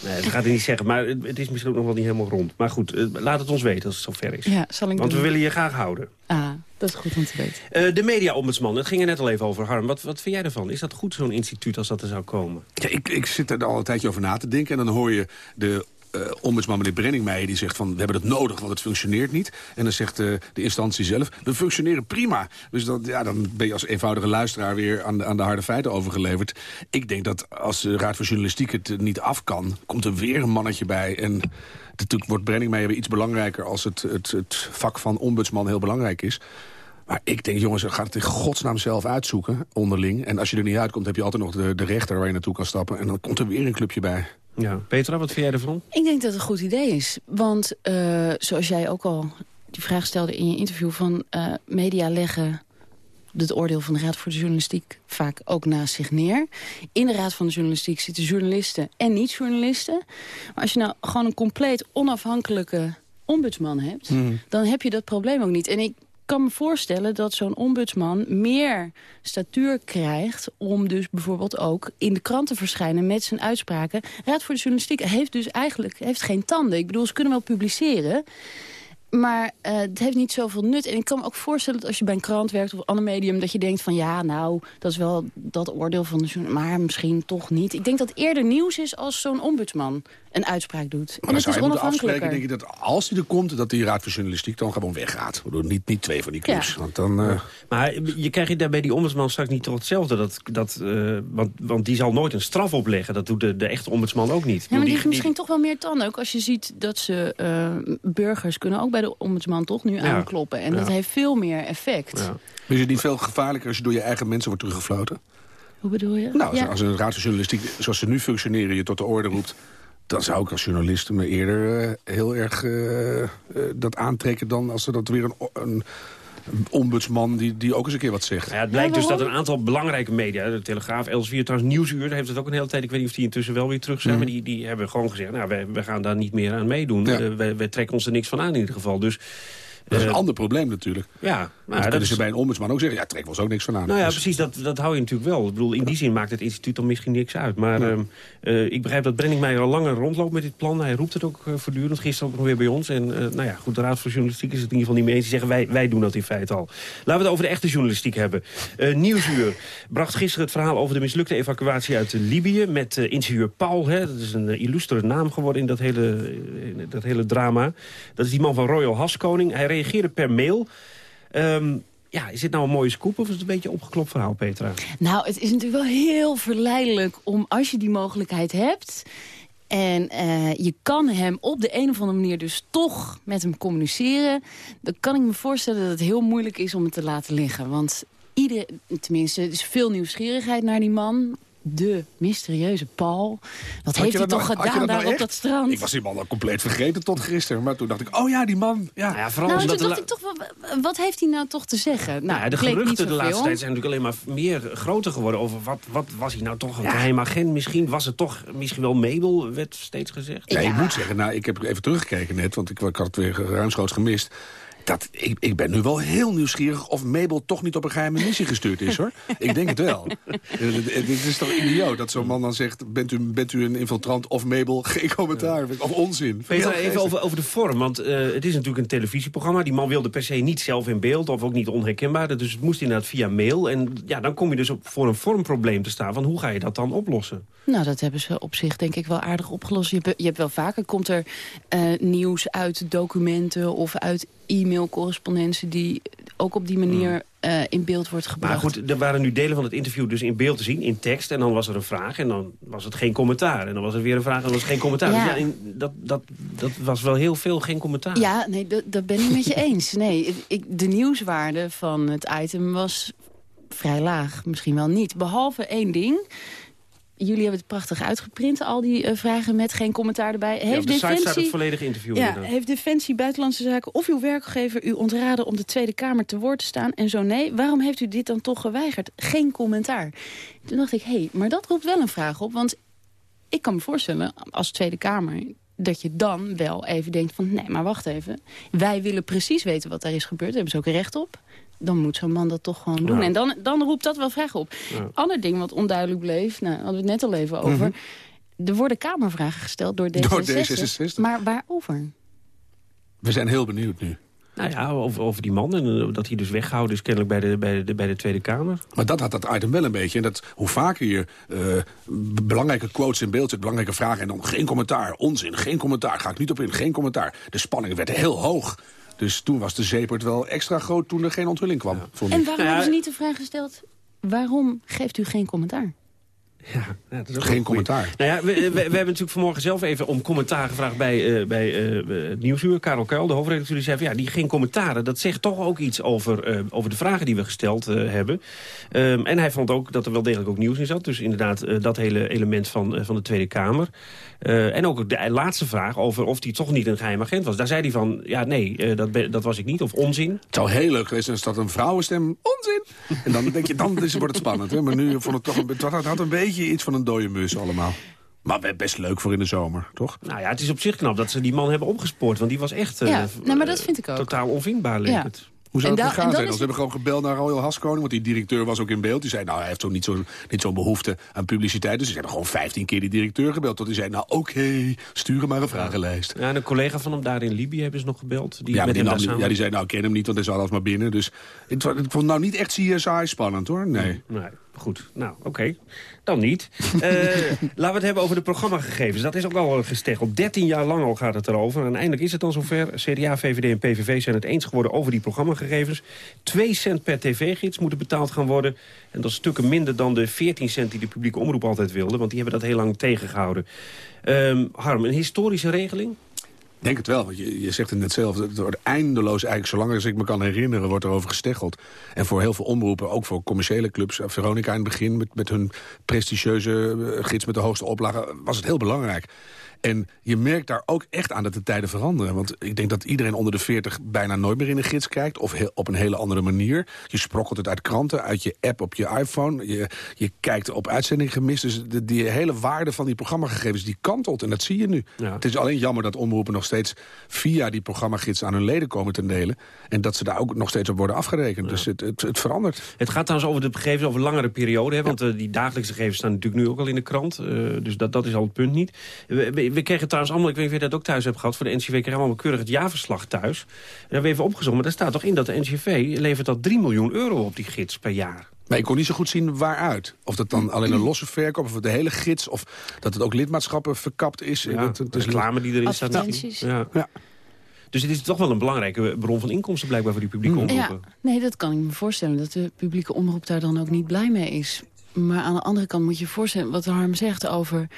Nee, dat gaat hij niet zeggen, maar het is misschien ook nog wel niet helemaal rond. Maar goed, eh, laat het ons weten als het zover is. Ja, zal ik Want we willen je graag houden. Ah, dat is goed om te weten. Eh, de media-ombudsman, het ging er net al even over. Harm, wat, wat vind jij ervan? Is dat goed, zo'n instituut, als dat er zou komen? Ja, ik, ik zit er al een tijdje over na te denken. En dan hoor je de eh, ombudsman meneer Brenningmeijer... die zegt van, we hebben het nodig, want het functioneert niet. En dan zegt eh, de instantie zelf, we functioneren prima. Dus dat, ja, dan ben je als eenvoudige luisteraar... weer aan de, aan de harde feiten overgeleverd. Ik denk dat als de Raad voor Journalistiek het eh, niet af kan... komt er weer een mannetje bij. En natuurlijk wordt Brenningmeijer weer iets belangrijker... als het, het, het vak van ombudsman heel belangrijk is... Maar ik denk, jongens, ga het in godsnaam zelf uitzoeken, onderling. En als je er niet uitkomt, heb je altijd nog de, de rechter waar je naartoe kan stappen. En dan komt er weer een clubje bij. Ja. Petra, wat vind jij ervan? Ik denk dat het een goed idee is. Want eh, zoals jij ook al die vraag stelde in je interview... van eh, media leggen het oordeel van de Raad voor de Journalistiek vaak ook naast zich neer. In de Raad van de Journalistiek zitten journalisten en niet-journalisten. Maar als je nou gewoon een compleet onafhankelijke ombudsman hebt... dan heb je dat probleem ook niet. En ik kan me voorstellen dat zo'n ombudsman meer statuur krijgt... om dus bijvoorbeeld ook in de krant te verschijnen met zijn uitspraken. Raad voor de Journalistiek heeft dus eigenlijk heeft geen tanden. Ik bedoel, ze kunnen wel publiceren... Maar eh, het heeft niet zoveel nut. En ik kan me ook voorstellen dat als je bij een krant werkt of een ander medium... dat je denkt van ja, nou, dat is wel dat oordeel van de journalist... maar misschien toch niet. Ik denk dat eerder nieuws is als zo'n ombudsman een uitspraak doet. Maar en dan het zou is je moeten afspreken, denk ik, dat als die er komt... dat die Raad voor Journalistiek dan gewoon weggaat. Bedoel, niet, niet twee van die clubs. Ja. Want dan... eh, Maar je krijgt je daar bij die ombudsman straks niet toch hetzelfde? Dat, dat, eh, want, want die zal nooit een straf opleggen. Dat doet de, de echte ombudsman ook niet. Ja, maar die die, heeft misschien toch wel meer tanden. Ook als je ziet dat ze eh, burgers kunnen ook bij de ombudsman toch nu Ja. aankloppen. En dat Ja. heeft veel meer effect. is het niet veel gevaarlijker als je door je eigen mensen wordt teruggefloten? Hoe bedoel je? Nou, als, Ja. als een Raad voor Journalistiek, zoals ze nu functioneren... je tot de orde roept... dan zou ik als journalist me eerder eh, heel erg eh, eh, dat aantrekken... dan als er dat weer een, een, ombudsman die, die ook eens een keer wat zegt. Ja, het blijkt dus dat een aantal belangrijke media, de Telegraaf, Elsevier, trouwens Nieuwsuur, daar heeft het ook een hele tijd, ik weet niet of die intussen wel weer terug zijn, Mhm. maar die, die hebben gewoon gezegd, nou, wij, wij gaan daar niet meer aan meedoen. Ja. Wij, wij trekken ons er niks van aan in ieder geval. Dus, Dat is een eh, ander probleem natuurlijk. Ja, Maar dat kunnen is- ze bij een ombudsman ook zeggen... ja, trek ons ook niks van aan. Nou ja, Dus- precies, dat, dat hou je natuurlijk wel. Ik bedoel, in die zin maakt het instituut dan misschien niks uit. Maar ehm, eh, ik begrijp dat Brenningmeijer al langer rondloopt met dit plan. Hij roept het ook eh, voortdurend, gisteren ook nog weer bij ons. En nou ja, goed, de Raad voor Journalistiek is het in ieder geval niet mee eens. Die zeggen, wij, wij doen dat in feite al. Laten we het over de echte journalistiek hebben. Nieuwsuur bracht gisteren het verhaal over de mislukte evacuatie uit Libië... met ingenieur Paul, hè, dat is een illustere naam geworden in dat hele, in dat hele drama. Dat is die man van Royal Haskoning. Hij reageerde per mail... Ehm, ja, is dit nou een mooie scoop of is het een beetje een opgeklopt verhaal, Petra? Nou, het is natuurlijk wel heel verleidelijk om als je die mogelijkheid hebt... en eh, je kan hem op de een of andere manier dus toch met hem communiceren... dan kan ik me voorstellen dat het heel moeilijk is om het te laten liggen. Want ieder, tenminste, is veel nieuwsgierigheid naar die man... De mysterieuze Paul. Wat Had heeft hij toch nou- gedaan dat nou daar op dat strand? Ik was die man al compleet vergeten tot gisteren. Maar toen dacht ik, oh ja, die man. Ja, ja vooral nou, omdat toen de dacht ik toch, wat heeft hij nou toch te zeggen? Nou, Nou, ja, de het bleek niet geruchten de laatste tijd zijn natuurlijk alleen maar meer groter geworden... over wat, wat was hij nou toch een geheim agent? Misschien was het toch misschien wel Mabel, werd steeds gezegd. Ja, ik moet zeggen, nou, ik heb even teruggekeken net, want ik, ik had het weer ruimschoots gemist. Dat, ik, ik ben nu wel heel nieuwsgierig of Mabel toch niet op een geheime missie gestuurd is, hoor. ik denk het wel. Het het is toch idioot dat zo'n man dan zegt... Bent u, bent u een infiltrant of Mabel? Geen commentaar. Of onzin. Peter, even over, over de vorm, want eh, het is natuurlijk een televisieprogramma. Die man wilde per se niet zelf in beeld, of ook niet onherkenbaar. Dus het moest inderdaad via mail. En ja, dan kom je dus op, voor een vormprobleem te staan. Van hoe ga je dat dan oplossen? Nou, dat hebben ze op zich denk ik wel aardig opgelost. Je, hebt- je hebt wel vaker, komt er eh, nieuws uit documenten of uit e-mailcorrespondentie... die ook op die manier eh, in beeld wordt Hmm. Maar gebracht. goed, er waren nu delen van het interview dus in beeld te zien, in tekst. En dan was er een vraag en dan was het geen commentaar. En dan was er weer een vraag en dan was het geen commentaar. Ja. Dus ja, in- dat, dat, dat was wel heel veel geen commentaar. Ja, nee, dat, dat ben ik met je eens. Nee, ik, de nieuwswaarde van het item was vrij laag. Misschien wel niet. Behalve één ding. Jullie hebben het prachtig uitgeprint, al die eh, vragen met geen commentaar erbij. Ja, op de site staat het volledige interview. Ja, heeft Defensie Buitenlandse Zaken of uw werkgever u ontraden om de Tweede Kamer te woord te staan? En zo nee, waarom heeft u dit dan toch geweigerd? Geen commentaar. Toen dacht ik, hé, hey, maar dat roept wel een vraag op. Want ik kan me voorstellen, als Tweede Kamer dat je dan wel even denkt van... nee, maar wacht even. Wij willen precies weten wat daar is gebeurd. Daar hebben ze ook recht op. Dan moet zo'n man dat toch gewoon doen. Ja. En dan, dan roept dat wel vragen op. Ja. Ander ding wat onduidelijk bleef... Nou, hadden we het net al even over... Er worden kamervragen gesteld door D66. Door D66. Maar waarover? We zijn heel benieuwd nu. Nou ja, over, over die man en eh, dat hij dus weggehouden is kennelijk bij de, bij de, bij de Tweede Kamer. Maar dat had dat item wel een beetje. En dat, hoe vaker je eh, belangrijke quotes in beeld zet, belangrijke vragen... en dan geen commentaar, onzin, geen commentaar, ga ik niet op in, geen commentaar. De spanning werd heel hoog. Dus toen was de zeepert wel extra groot toen er geen onthulling kwam. En waarom hebben ze niet de vraag gesteld... waarom geeft u geen commentaar? Ja, dat is ook Geen commentaar. Nou ja, we, we, we hebben natuurlijk vanmorgen zelf even om commentaar gevraagd bij, eh, bij eh, het Nieuwsuur. Karel Kuil, de hoofdredacteur, die zei van ja, die geen commentaren. Dat zegt toch ook iets over, eh, over de vragen die we gesteld hebben. Ehm, en hij vond ook dat er wel degelijk ook nieuws in zat. Dus inderdaad dat hele element van, van de Tweede Kamer. En ook de laatste vraag over of hij toch niet een geheim agent was. Daar zei hij van, ja nee, dat, dat was ik niet. Of onzin. Het zou heel leuk geweest zijn als dat een vrouwenstem onzin. En dan denk je, dan is, wordt het spannend. Hè? Maar nu vond het toch een, het had een beetje iets van een dode mus allemaal. Maar best leuk voor in de zomer, toch? Nou ja, het is op zich knap dat ze die man hebben opgespoord. Want die was echt eh, Ja, nou, maar dat vind ik ook. totaal onvindbaar, leek Ja. het. Hoe zou En het da- gegaan en dan zijn? is we hebben gewoon gebeld naar Royal Haskoning... want die directeur was ook in beeld. Die zei, nou, hij heeft zo niet zo'n niet zo'n behoefte aan publiciteit. Dus ze hebben gewoon 15 keer die directeur gebeld. Tot hij zei, nou, oké, stuur hem maar een vragenlijst. Ja, en een collega van hem daar in Libië hebben ze nog gebeld. Die ja, met die, hem nam- daar samen- ja, die zei, nou, ik ken hem niet, want hij zat alles maar binnen. Dus ik, vond- ik vond nou niet echt CSI spannend, hoor. Nee. Nee, goed. Nou, oké. Dan niet. Eh, laten we het hebben over de programmagegevens. Dat is ook al gesteggeld. 13 jaar lang al gaat het erover. En eindelijk is het dan zover. CDA, VVD en PVV zijn het eens geworden over die programmagegevens. 2 cent per tv-gids moeten betaald gaan worden. En dat is stukken minder dan de 14 cent die de publieke omroep altijd wilde. Want die hebben dat heel lang tegengehouden. Ehm, Harm, een historische regeling? Denk het wel, want je, je zegt het net zelf. Het wordt eindeloos, eigenlijk zolang als ik me kan herinneren, wordt er over gesteggeld. En voor heel veel omroepen, ook voor commerciële clubs. eh, Veronica in het begin, met, met hun prestigieuze eh, gids met de hoogste oplage, was het heel belangrijk. En je merkt daar ook echt aan dat de tijden veranderen. Want ik denk dat iedereen onder de 40 bijna nooit meer in een gids kijkt. Of heel- op een hele andere manier. Je sprokkelt het uit kranten, uit je app op je iPhone. Je, je kijkt op uitzending gemist. Dus de, die hele waarde van die programmagegevens die kantelt. En dat zie je nu. Het is alleen jammer dat omroepen nog steeds via die programmagids aan hun leden komen ten delen. En dat ze daar ook nog steeds op worden afgerekend. Dus het, het, het verandert. Het gaat trouwens over de gegevens over langere periode. Hè, want eh, die dagelijkse gegevens staan natuurlijk nu ook al in de krant. eh, dus dat, dat is al het punt niet. We, we, kregen trouwens allemaal, ik weet niet of je dat ook thuis hebt gehad... voor de NCV kregen we allemaal keurig het jaarverslag thuis. En daar hebben we even opgezocht. Maar daar staat toch in dat de NCV levert dat 3 miljoen euro op die gids per jaar. Maar ik kon niet zo goed zien waaruit. Of dat dan alleen een losse verkoop, of de hele gids... of dat het ook lidmaatschappen verkapt is. Ja, Dat- het de is reclame die erin staat. Advertenties. Ja. Dus het is toch wel een belangrijke bron van inkomsten blijkbaar voor die publieke omroepen. Ja, nee, dat kan ik me voorstellen. Dat de publieke omroep daar dan ook niet blij mee is. Maar aan de andere kant moet je je voorstellen... wat Harm zegt over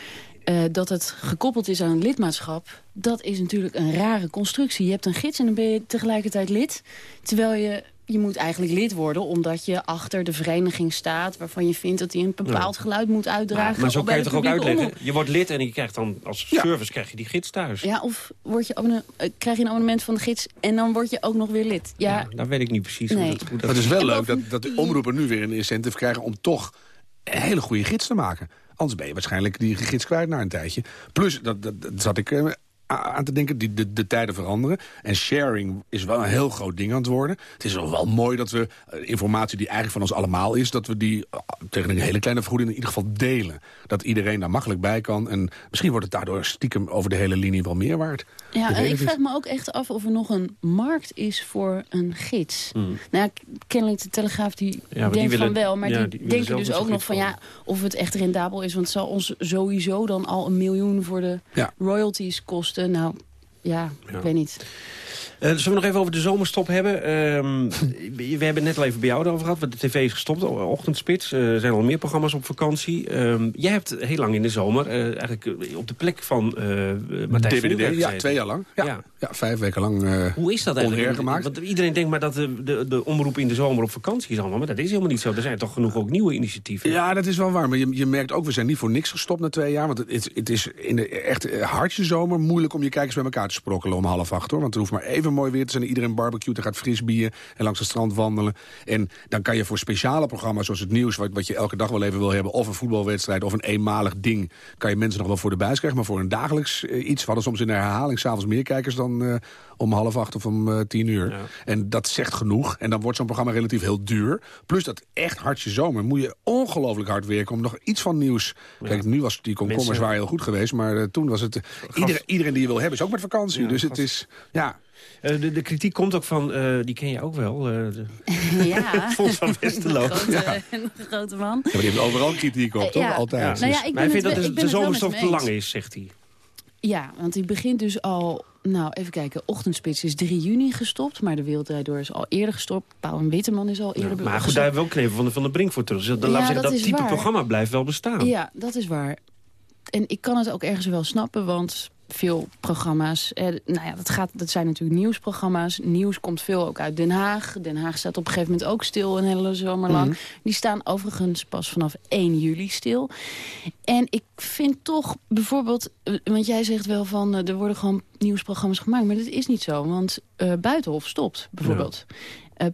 eh, dat het gekoppeld is aan een lidmaatschap... dat is natuurlijk een rare constructie. Je hebt een gids en dan ben je tegelijkertijd lid. Terwijl je... Je moet eigenlijk lid worden omdat je achter de vereniging staat... waarvan je vindt dat hij een bepaald Ja. geluid moet uitdragen. maar zo kan je toch ook uitleggen? Je wordt lid en je krijgt dan als service krijg je die gids thuis. Ja, of word je eh, krijg je een abonnement van de gids... en dan word je ook nog weer lid. Ja, Daar weet ik niet precies Nee. hoe dat, hoe dat Maar het is wel leuk dat, dat de omroepen nu weer een incentive krijgen... om toch een hele goede gids te maken. Anders ben je waarschijnlijk die gids kwijt na een tijdje. Plus, dat, dat, dat zat ik eh, aan te denken. Die, de, de tijden veranderen. En sharing is wel een heel groot ding aan het worden. Het is wel, wel mooi dat we eh, informatie die eigenlijk van ons allemaal is... dat we die eh, tegen een hele kleine vergoeding in ieder geval delen. Dat iedereen daar makkelijk bij kan. En misschien wordt het daardoor stiekem over de hele linie wel meer waard. Ja, en ik vraag me ook echt af of er nog een markt is voor een gids. Hmm. Nou, ja, kennelijk de Telegraaf die die denkt willen- van wel, maar ja, die, die denken dus ook nog van gids ja, of het echt rendabel is. Want het zal ons sowieso dan al een miljoen voor de Ja. royalties kosten. Nou, ja, ik weet niet. Eh, zullen we nog even over de zomerstop hebben? Ehm, we hebben het net al even bij jou over gehad. want De tv is gestopt, ochtendspits. Eh, er zijn al meer programma's op vakantie. Ehm, jij hebt heel lang in de zomer eh, eigenlijk op de plek van eh Martijn DWDD, Vuurwerk ja, twee jaar lang. Ja, Ja. ja. vijf weken lang eh Hoe is dat eigenlijk? gemaakt. Want iedereen denkt maar dat de, de, de omroep in de zomer op vakantie is allemaal. Maar dat is helemaal niet zo. Er zijn toch genoeg ook nieuwe initiatieven. Ja, dat is wel waar. Maar je, je merkt ook, we zijn niet voor niks gestopt na twee jaar. Want het, het, is in de echt hartje zomer moeilijk om je kijkers bij elkaar te sprokkelen om half acht. hoor. Want er hoeft maar even mooi weer te zijn. Iedereen barbecue, er gaat frisbieren en langs het strand wandelen. En dan kan je voor speciale programma's zoals het nieuws... Wat, wat je elke dag wel even wil hebben, of een voetbalwedstrijd... of een eenmalig ding, kan je mensen nog wel voor de buis krijgen. Maar voor een dagelijks eh, iets, we hadden soms in de herhaling... s'avonds meer kijkers dan eh, om half acht of om eh, tien uur. En dat zegt genoeg. En dan wordt zo'n programma relatief heel duur. Plus dat echt hartje zomer moet je ongelooflijk hard werken... om nog iets van nieuws... Kijk, nu was die komkommers waren heel goed geweest... maar toen was het... iedereen, iedereen die je wil hebben is ook met vakantie. Ja, dus het gast. is... Ja, Eh, de, de kritiek komt ook van, eh, die ken je ook wel, eh, de Ja. Fons van Westerlo. Een grote, Ja. een grote man. maar die heeft overal kritiek op, toch? ja. Altijd. Nou ja, ik Maar hij vindt dat de, de zomerstop te lang is, zegt hij. Ja, want die begint dus al... Nou, even kijken. Ochtendspits is 3 juni gestopt. Maar de Wereldrijd Door is al eerder gestopt. Pauw en Witteman is al eerder Maar goed, gestopt. daar hebben we ook Knevel van de, van de Brink voor terug. Dus dat, Ja, laten we zeggen, dat type waar. programma blijft wel bestaan. Ja, dat is waar. En ik kan het ook ergens wel snappen, want veel programma's... Eh, nou ja, dat, gaat, dat zijn natuurlijk nieuwsprogramma's. Nieuws komt veel ook uit Den Haag. Den Haag staat op een gegeven moment ook stil een hele zomer lang. Mhm. Die staan overigens pas vanaf 1 juli stil. En ik vind toch bijvoorbeeld... eh, Want jij zegt wel van, eh, er worden gewoon nieuwsprogramma's gemaakt. Maar dat is niet zo, want eh, Buitenhof stopt bijvoorbeeld.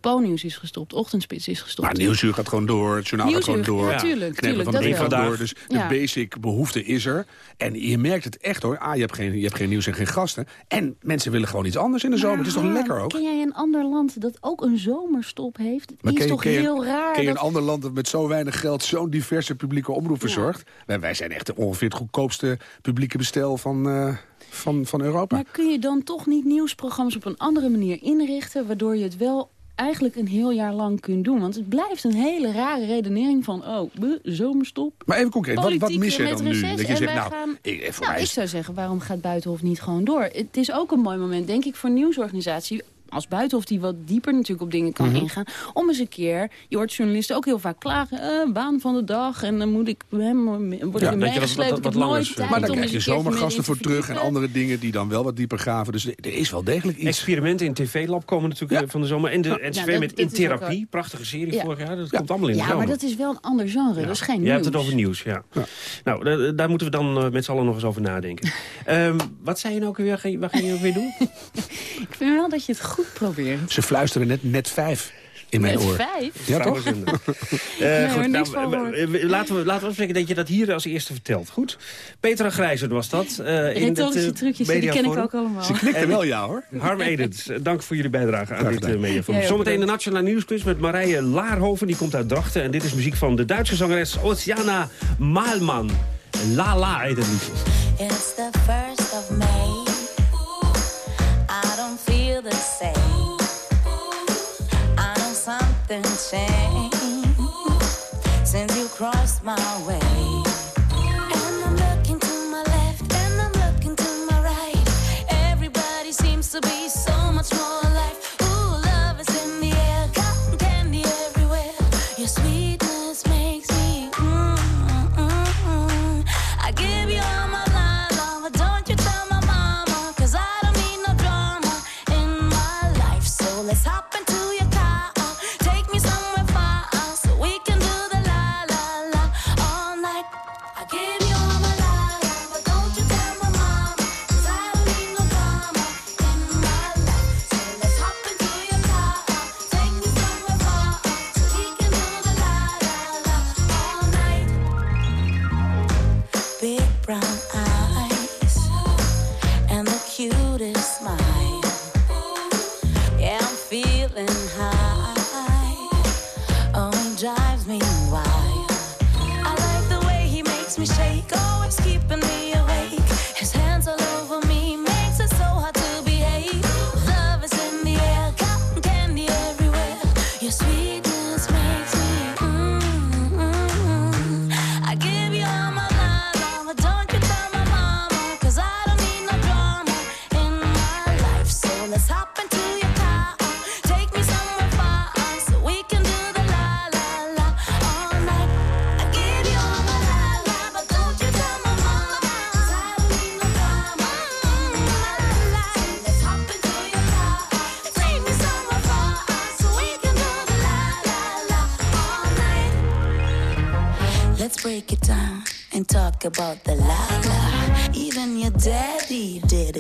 Po-nieuws is gestopt, Ochtendspits is gestopt. Maar Nieuwsuur gaat gewoon door, het journaal gaat gewoon door. ja, tuurlijk, van de gaat door. Dus de basic behoefte is er. En je merkt het echt hoor. Ah, je hebt geen, je hebt geen nieuws en geen gasten. En mensen willen gewoon iets anders in de zomer. Het is toch lekker ook? Ken jij een ander land dat ook een zomerstop heeft? Het Maar is je- toch je- heel raar? Ken je een ander land dat met zo weinig geld zo'n diverse publieke omroep verzorgt? Wij, wij zijn echt ongeveer het goedkoopste publieke bestel van, eh, van, van Europa. Maar kun je dan toch niet nieuwsprogramma's op een andere manier inrichten... waardoor je het wel eigenlijk een heel jaar lang kunt doen? Want het blijft een hele rare redenering van... oh, buh, zomerstop. Maar even concreet, wat, wat mis je dan nu? Dat je en zegt, nou, gaan- ik, voor nou, mij ik is zou zeggen, waarom gaat Buitenhof niet gewoon door? Het is ook een mooi moment, denk ik, voor nieuwsorganisatie als Buitenhof die wat dieper natuurlijk op dingen kan Mhm. ingaan. Om eens een keer, je hoort journalisten ook heel vaak klagen... eh, baan van de dag en dan moet ik hem, word ik Ja, dat je wat- meegesleept. wat- Ik wat heb nooit is. tijd Maar dan krijg je zomergasten voor terug en andere dingen die dan wel wat dieper graven. Dus er is wel degelijk iets. Experimenten in TV-lab komen natuurlijk eh, van de zomer. En de Ja, dat- met In is wel- Therapie, prachtige serie Ja. vorig jaar. Dat komt allemaal in de Ja, zomer. maar dat is wel een ander genre. Dat is geen Jij nieuws. hebt het over nieuws, ja. Nou, da- daar moeten we dan eh, met z'n allen nog eens over nadenken. Ehm, wat zei je nou ook weer? Je- Wat ga je ook weer doen? Ik vind wel dat je het goed probeert. Ze fluisteren net, net vijf in mijn Met oor. vijf? Ja, toch? Nee, Eh, goed, nou, laten, we, laten we afspreken dat je dat hier als eerste vertelt. Goed? Petra Grijzer was dat. eh, in eh, trucjes, die ken ik ook allemaal. Ze knikte En- wel ja hoor. Harm Edens, eh, dank voor jullie bijdrage aan dit uh, mediaforum. Zometeen de. Nationale Nieuwsquiz met Marije Laarhoven. Die komt uit Drachten. En dit is muziek van de Duitse zangeres Oceana Maalman. La La heet het liedje. It's the first of May. Crossed my way.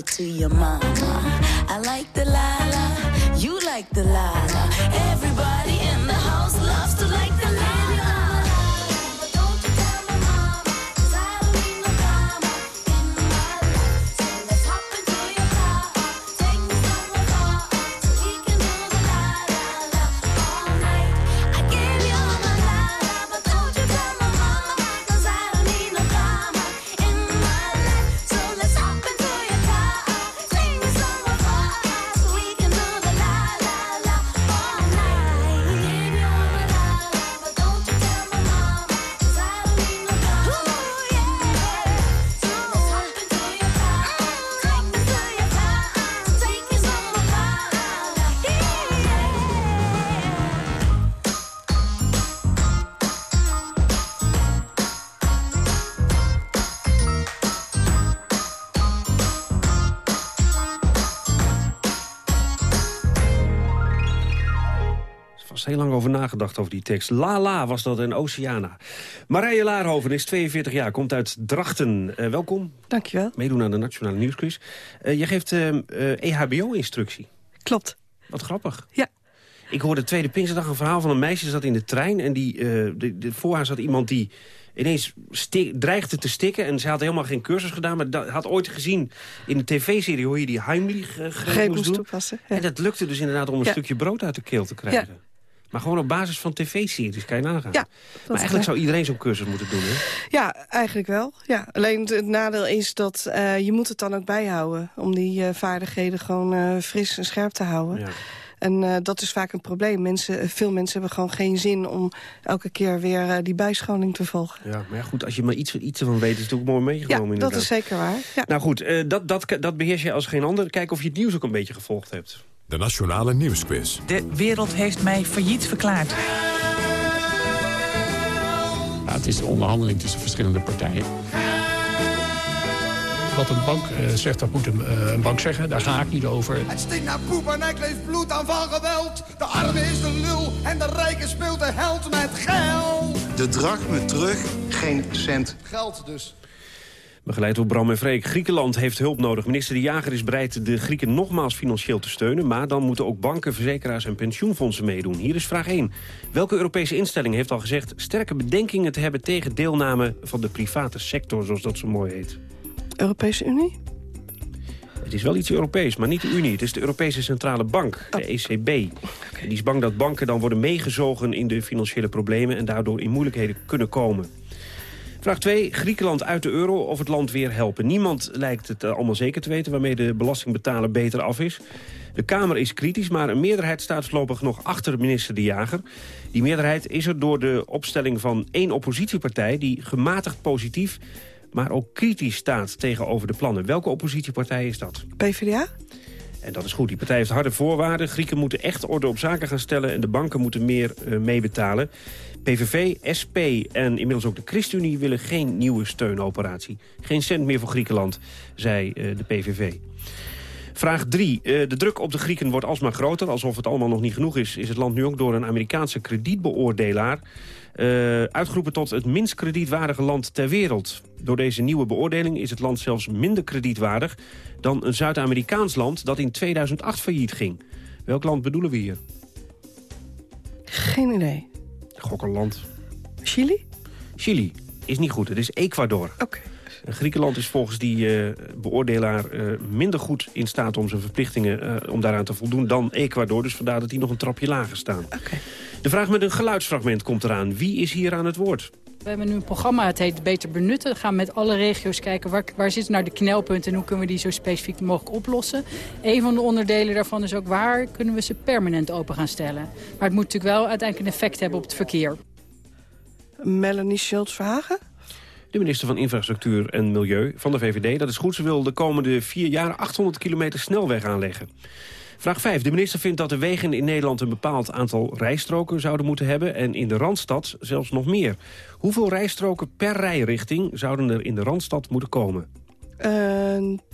It to your mama. I like the la la, you like the vast heel lang over nagedacht over die tekst. La La was dat in Oceana. Marije Laarhoven is 42 jaar, komt uit Drachten. Eh, welkom. Dankjewel. Meedoen aan de Nationale Nieuwsquiz. Eh, je geeft eh, eh, EHBO-instructie. Klopt. Wat grappig. Ja. Ik hoorde tweede Pinsdag een verhaal van een meisje zat in de trein... en die, de, de, voor haar zat iemand die ineens dreigde te stikken... en ze had helemaal geen cursus gedaan... maar had ooit gezien in de tv-serie hoe je die Heimlich uh, moest moest doen. toepassen, ja. En dat lukte dus inderdaad om een Ja. stukje brood uit de keel te krijgen. Ja. Maar gewoon op basis van tv-series, kan je nagaan. Ja, maar eigenlijk zou iedereen zo'n cursus moeten doen, hè? Ja, eigenlijk wel. Ja. Alleen het, het nadeel is dat eh, je moet het dan ook bijhouden... om die eh, vaardigheden gewoon eh, fris en scherp te houden. Ja. En dat is vaak een probleem. Mensen, veel mensen hebben gewoon geen zin om elke keer weer die bijscholing te volgen. Ja, maar ja, goed, als je maar iets, iets ervan weet, is het natuurlijk mooi Ja, meegenomen. dat inderdaad. is zeker waar. Ja. Nou goed, dat, dat, dat beheers je als geen ander. Kijk of je het nieuws ook een beetje gevolgd hebt. De Nationale Nieuwsquiz. De wereld heeft mij failliet verklaard. Ja, het is de onderhandeling tussen verschillende partijen. Wat een bank eh, zegt, dat moet een, eh, een bank zeggen. Daar ga ik niet over. Het stinkt naar poep en ik leef bloed aan van geweld. De arme is de lul en de rijke speelt de held met geld. De drachme terug, geen cent. Geld dus. Begeleid door Bram en Freek. Griekenland heeft hulp nodig. Minister De Jager is bereid de Grieken nogmaals financieel te steunen... maar dan moeten ook banken, verzekeraars en pensioenfondsen meedoen. Hier is vraag 1. Welke Europese instelling heeft al gezegd... sterke bedenkingen te hebben tegen deelname van de private sector... zoals dat zo mooi heet? Europese Unie? Het is wel iets Europees, maar niet de Unie. Het is de Europese Centrale Bank, de ECB. En die is bang dat banken dan worden meegezogen in de financiële problemen... en daardoor in moeilijkheden kunnen komen. Vraag 2. Griekenland uit de euro of het land weer helpen. Niemand lijkt het eh, allemaal zeker te weten... waarmee de belastingbetaler beter af is. De Kamer is kritisch, maar een meerderheid staat voorlopig nog achter minister De Jager. Die meerderheid is er door de opstelling van één oppositiepartij... die gematigd positief, maar ook kritisch staat tegenover de plannen. Welke oppositiepartij is dat? PvdA? En dat is goed. Die partij heeft harde voorwaarden. Grieken moeten echt orde op zaken gaan stellen... en de banken moeten meer eh, meebetalen. PVV, SP en inmiddels ook de ChristenUnie willen geen nieuwe steunoperatie. Geen cent meer voor Griekenland, zei eh, de PVV. Vraag 3. de druk op de Grieken wordt alsmaar groter. Alsof het allemaal nog niet genoeg is, is het land nu ook door een Amerikaanse kredietbeoordelaar... eh, uitgeroepen tot het minst kredietwaardige land ter wereld. Door deze nieuwe beoordeling is het land zelfs minder kredietwaardig... dan een Zuid-Amerikaans land dat in 2008 failliet ging. Welk land bedoelen we hier? Geen idee. Gokkerland. Chili? Chili is niet goed, het is Ecuador. Oké. En Griekenland is volgens die eh, beoordelaar eh, minder goed in staat om zijn verplichtingen eh, om daaraan te voldoen dan Ecuador. Dus vandaar dat die nog een trapje lager staan. De vraag met een geluidsfragment komt eraan. Wie is hier aan het woord? We hebben nu een programma, het heet Beter Benutten. We gaan met alle regio's kijken waar, waar zitten nou de knelpunten... en hoe kunnen we die zo specifiek mogelijk oplossen. Een van de onderdelen daarvan is ook waar kunnen we ze permanent open gaan stellen. Maar het moet natuurlijk wel uiteindelijk een effect hebben op het verkeer. Melanie Schultz-Verhagen? De minister van Infrastructuur en Milieu van de VVD. Dat is goed, ze wil de komende vier jaar 800 kilometer snelweg aanleggen. Vraag 5. De minister vindt dat de wegen in Nederland een bepaald aantal rijstroken zouden moeten hebben... en in de Randstad zelfs nog meer. Hoeveel rijstroken per rijrichting zouden er in de Randstad moeten komen? Eh,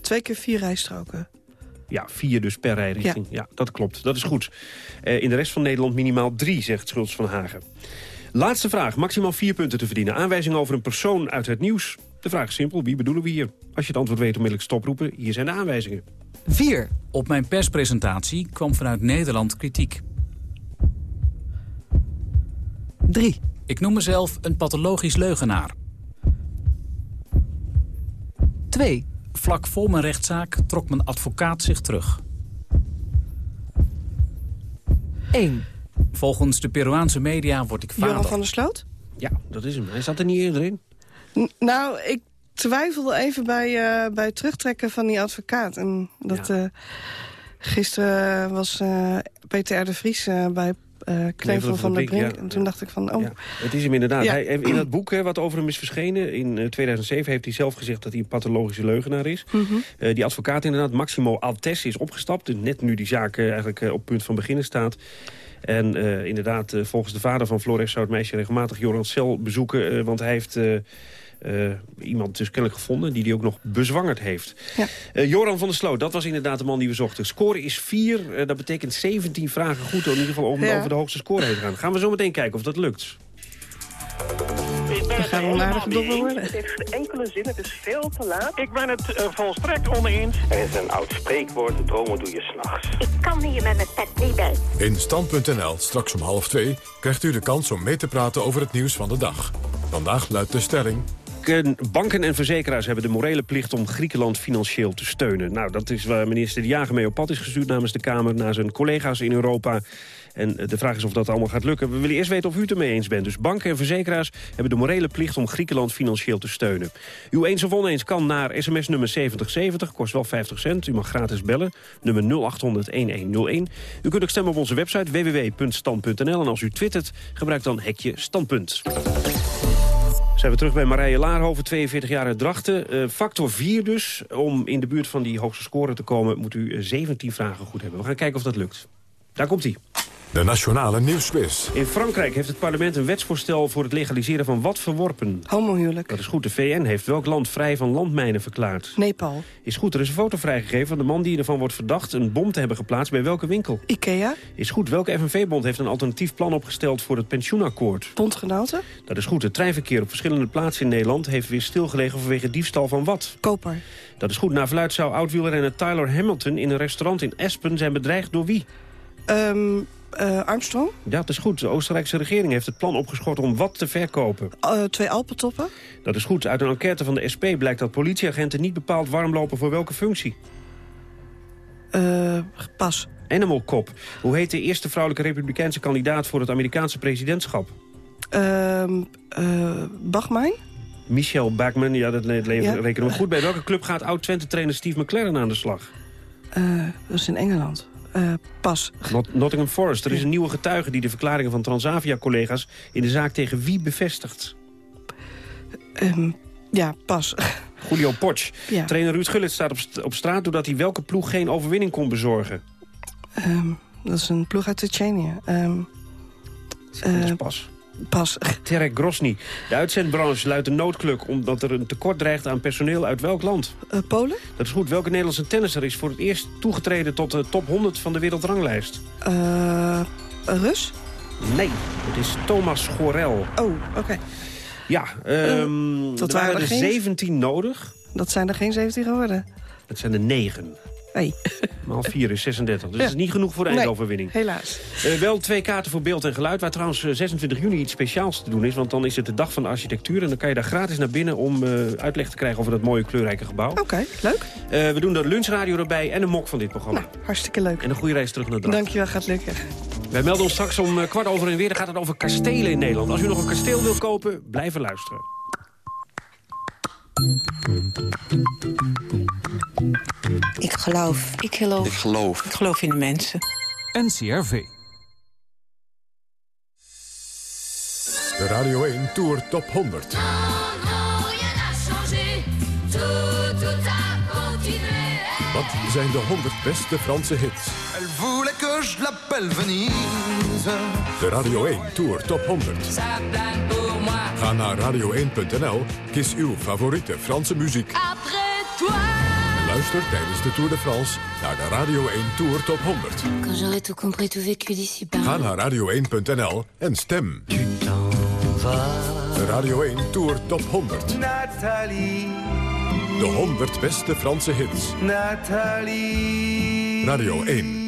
twee keer vier rijstroken. Ja, vier dus per rijrichting. Ja, dat klopt. Dat is goed. Eh, in de rest van Nederland minimaal drie, zegt Schultz van Hagen. Laatste vraag, maximaal vier punten te verdienen. Aanwijzing over een persoon uit het nieuws. De vraag is simpel, wie bedoelen we hier? Als je het antwoord weet, onmiddellijk stoproepen. Hier zijn de aanwijzingen. 4. Op mijn perspresentatie kwam vanuit Nederland kritiek. 3. Ik noem mezelf een pathologisch leugenaar. 2. Vlak voor mijn rechtszaak trok mijn advocaat zich terug. 1. Volgens de Peruaanse media word ik vader. Joran van der Sloot? Ja, dat is hem. Hij zat er niet eerder in. N- nou, ik twijfelde even bij, eh, bij het terugtrekken van die advocaat. En dat, eh, gisteren was eh, Peter R. de Vries bij Knevel van der Brink, ja. En toen dacht ik van, oh, Het is hem inderdaad. Ja. Hij, in dat boek hè, wat over hem is verschenen, in eh, 2007 heeft hij zelf gezegd dat hij een pathologische leugenaar is. Mhm. Die advocaat inderdaad, Maximo Altes, is opgestapt. Dus net nu die zaak eigenlijk op punt van beginnen staat. En inderdaad, volgens de vader van Flores zou het meisje regelmatig Joran Cel bezoeken. want hij heeft eh, iemand dus kennelijk gevonden die hij ook nog bezwangerd heeft. Eh, Joran van der Sloot, dat was inderdaad de man die we zochten. Score is 4, eh, dat betekent 17 vragen goed. In ieder geval om Ja. over de hoogste score heen te gaan. Gaan we zo meteen kijken of dat lukt. we een aardige dobber worden. Het heeft enkele zin, het is veel te laat. Ik ben het volstrekt oneens. Er is een oud spreekwoord, dromen doe je s'nachts. Ik kan hier met mijn pet niet bij. In Stand.nl, straks om half twee, krijgt u de kans om mee te praten over het nieuws van de dag. Vandaag luidt de stelling... Banken en verzekeraars hebben de morele plicht om Griekenland financieel te steunen. Nou, dat is waar minister De Jager mee op pad is gestuurd namens de Kamer... naar zijn collega's in Europa. En eh, de vraag is of dat allemaal gaat lukken. We willen eerst weten of u het ermee eens bent. Dus banken en verzekeraars hebben de morele plicht om Griekenland financieel te steunen. U eens of oneens kan naar sms nummer 7070, kost wel 50 cent. U mag gratis bellen, nummer 0800-1101. U kunt ook stemmen op onze website www.stand.nl. En als u twittert, gebruik dan hekje standpunt. Zijn we terug bij Marije Laarhoven, 42 jaar uit Drachten. Eh, factor 4 dus. Om in de buurt van die hoogste score te komen... moet u eh, 17 vragen goed hebben. We gaan kijken of dat lukt. Daar komt hij. De Nationale Nieuwsquiz. In Frankrijk heeft het parlement een wetsvoorstel... voor het legaliseren van wat verworpen? Homohuwelijk. Dat is goed. De VN heeft welk land vrij van landmijnen verklaard? Nepal. Is goed. Er is een foto vrijgegeven van de man die ervan wordt verdacht... een bom te hebben geplaatst bij welke winkel? Ikea. Is goed. Welke FNV-bond heeft een alternatief plan opgesteld... voor het pensioenakkoord? Bondgenoten. Dat is goed. Het treinverkeer op verschillende plaatsen in Nederland... heeft weer stilgelegen vanwege diefstal van wat? Koper. Dat is goed. Na verluid zou oud-wielrenner Tyler Hamilton... in een restaurant in Espen zijn bedreigd door wie? Ehm, eh, Armstrong. Ja, dat is goed. De Oostenrijkse regering heeft het plan opgeschort om wat te verkopen. Eh, twee Alpentoppen. Dat is goed. Uit een enquête van de SP blijkt dat politieagenten niet bepaald warm lopen voor welke functie. Eh, pas. Animal Cop. Hoe heet de eerste vrouwelijke republikeinse kandidaat voor het Amerikaanse presidentschap? Ehm eh, Bachmijn. Michelle Bachmann, ja, dat le- Ja. rekenen we goed. Bij welke club gaat oud-Twente-trainer Steve McLaren aan de slag? Dat is in Engeland. Eh, pas. Not- Nottingham Forest. Er is een nieuwe getuige die de verklaringen van Transavia-collega's... in de zaak tegen wie bevestigt? Ehm, ja, pas. Julio Potsch. Ja. Trainer Ruud Gullit staat op, st- op straat... doordat hij welke ploeg geen overwinning kon bezorgen. Ehm, dat is een ploeg uit Tsjetsjenië. Is eh, pas. Pas. Terek Grosny. De uitzendbranche luidt een noodkluk... omdat er een tekort dreigt aan personeel uit welk land? Eh, Polen. Dat is goed. Welke Nederlandse tennisser is voor het eerst toegetreden... tot de top 100 van de wereldranglijst? Eh, Rus. Nee, het is Thomas Gorel. Oh, oké. Ja, ehm dat er waren er er geen- 17 nodig. Dat zijn er geen 17 geworden. Dat zijn er 9. Maar half 4 is 36. Dus Ja. dat is niet genoeg voor de Nee, eindoverwinning. helaas. Eh, wel twee kaarten voor beeld en geluid. Waar trouwens eh, 26 juni iets speciaals te doen is. Want dan is het de dag van de architectuur. En dan kan je daar gratis naar binnen om eh, uitleg te krijgen over dat mooie kleurrijke gebouw. Oké, leuk. Eh, we doen de lunchradio erbij en een mok van dit programma. Hartstikke leuk. En een goede reis terug naar Drachten. Dankjewel, gaat lukken. Wij melden ons straks om eh, kwart over en weer. Dan gaat het over kastelen in Nederland. Als u nog een kasteel wil kopen, blijven luisteren. Ik geloof. Ik geloof. Ik geloof. Ik geloof in de mensen. NCRV. De Radio 1 Tour Top 100. Wat zijn de 100 beste Franse hits? Je l'appelle Venise. De Radio 1 Tour Top 100. Ga naar radio1.nl, kies uw favoriete Franse muziek. Luister tijdens de Tour de France naar de Radio 1 Tour Top 100. Quand j'aurai tout compris, tout vécu d'ici. Ga naar radio1.nl en stem. De Radio 1 Tour Top 100. Nathalie, De 100 beste Franse hits. Nathalie. Radio 1.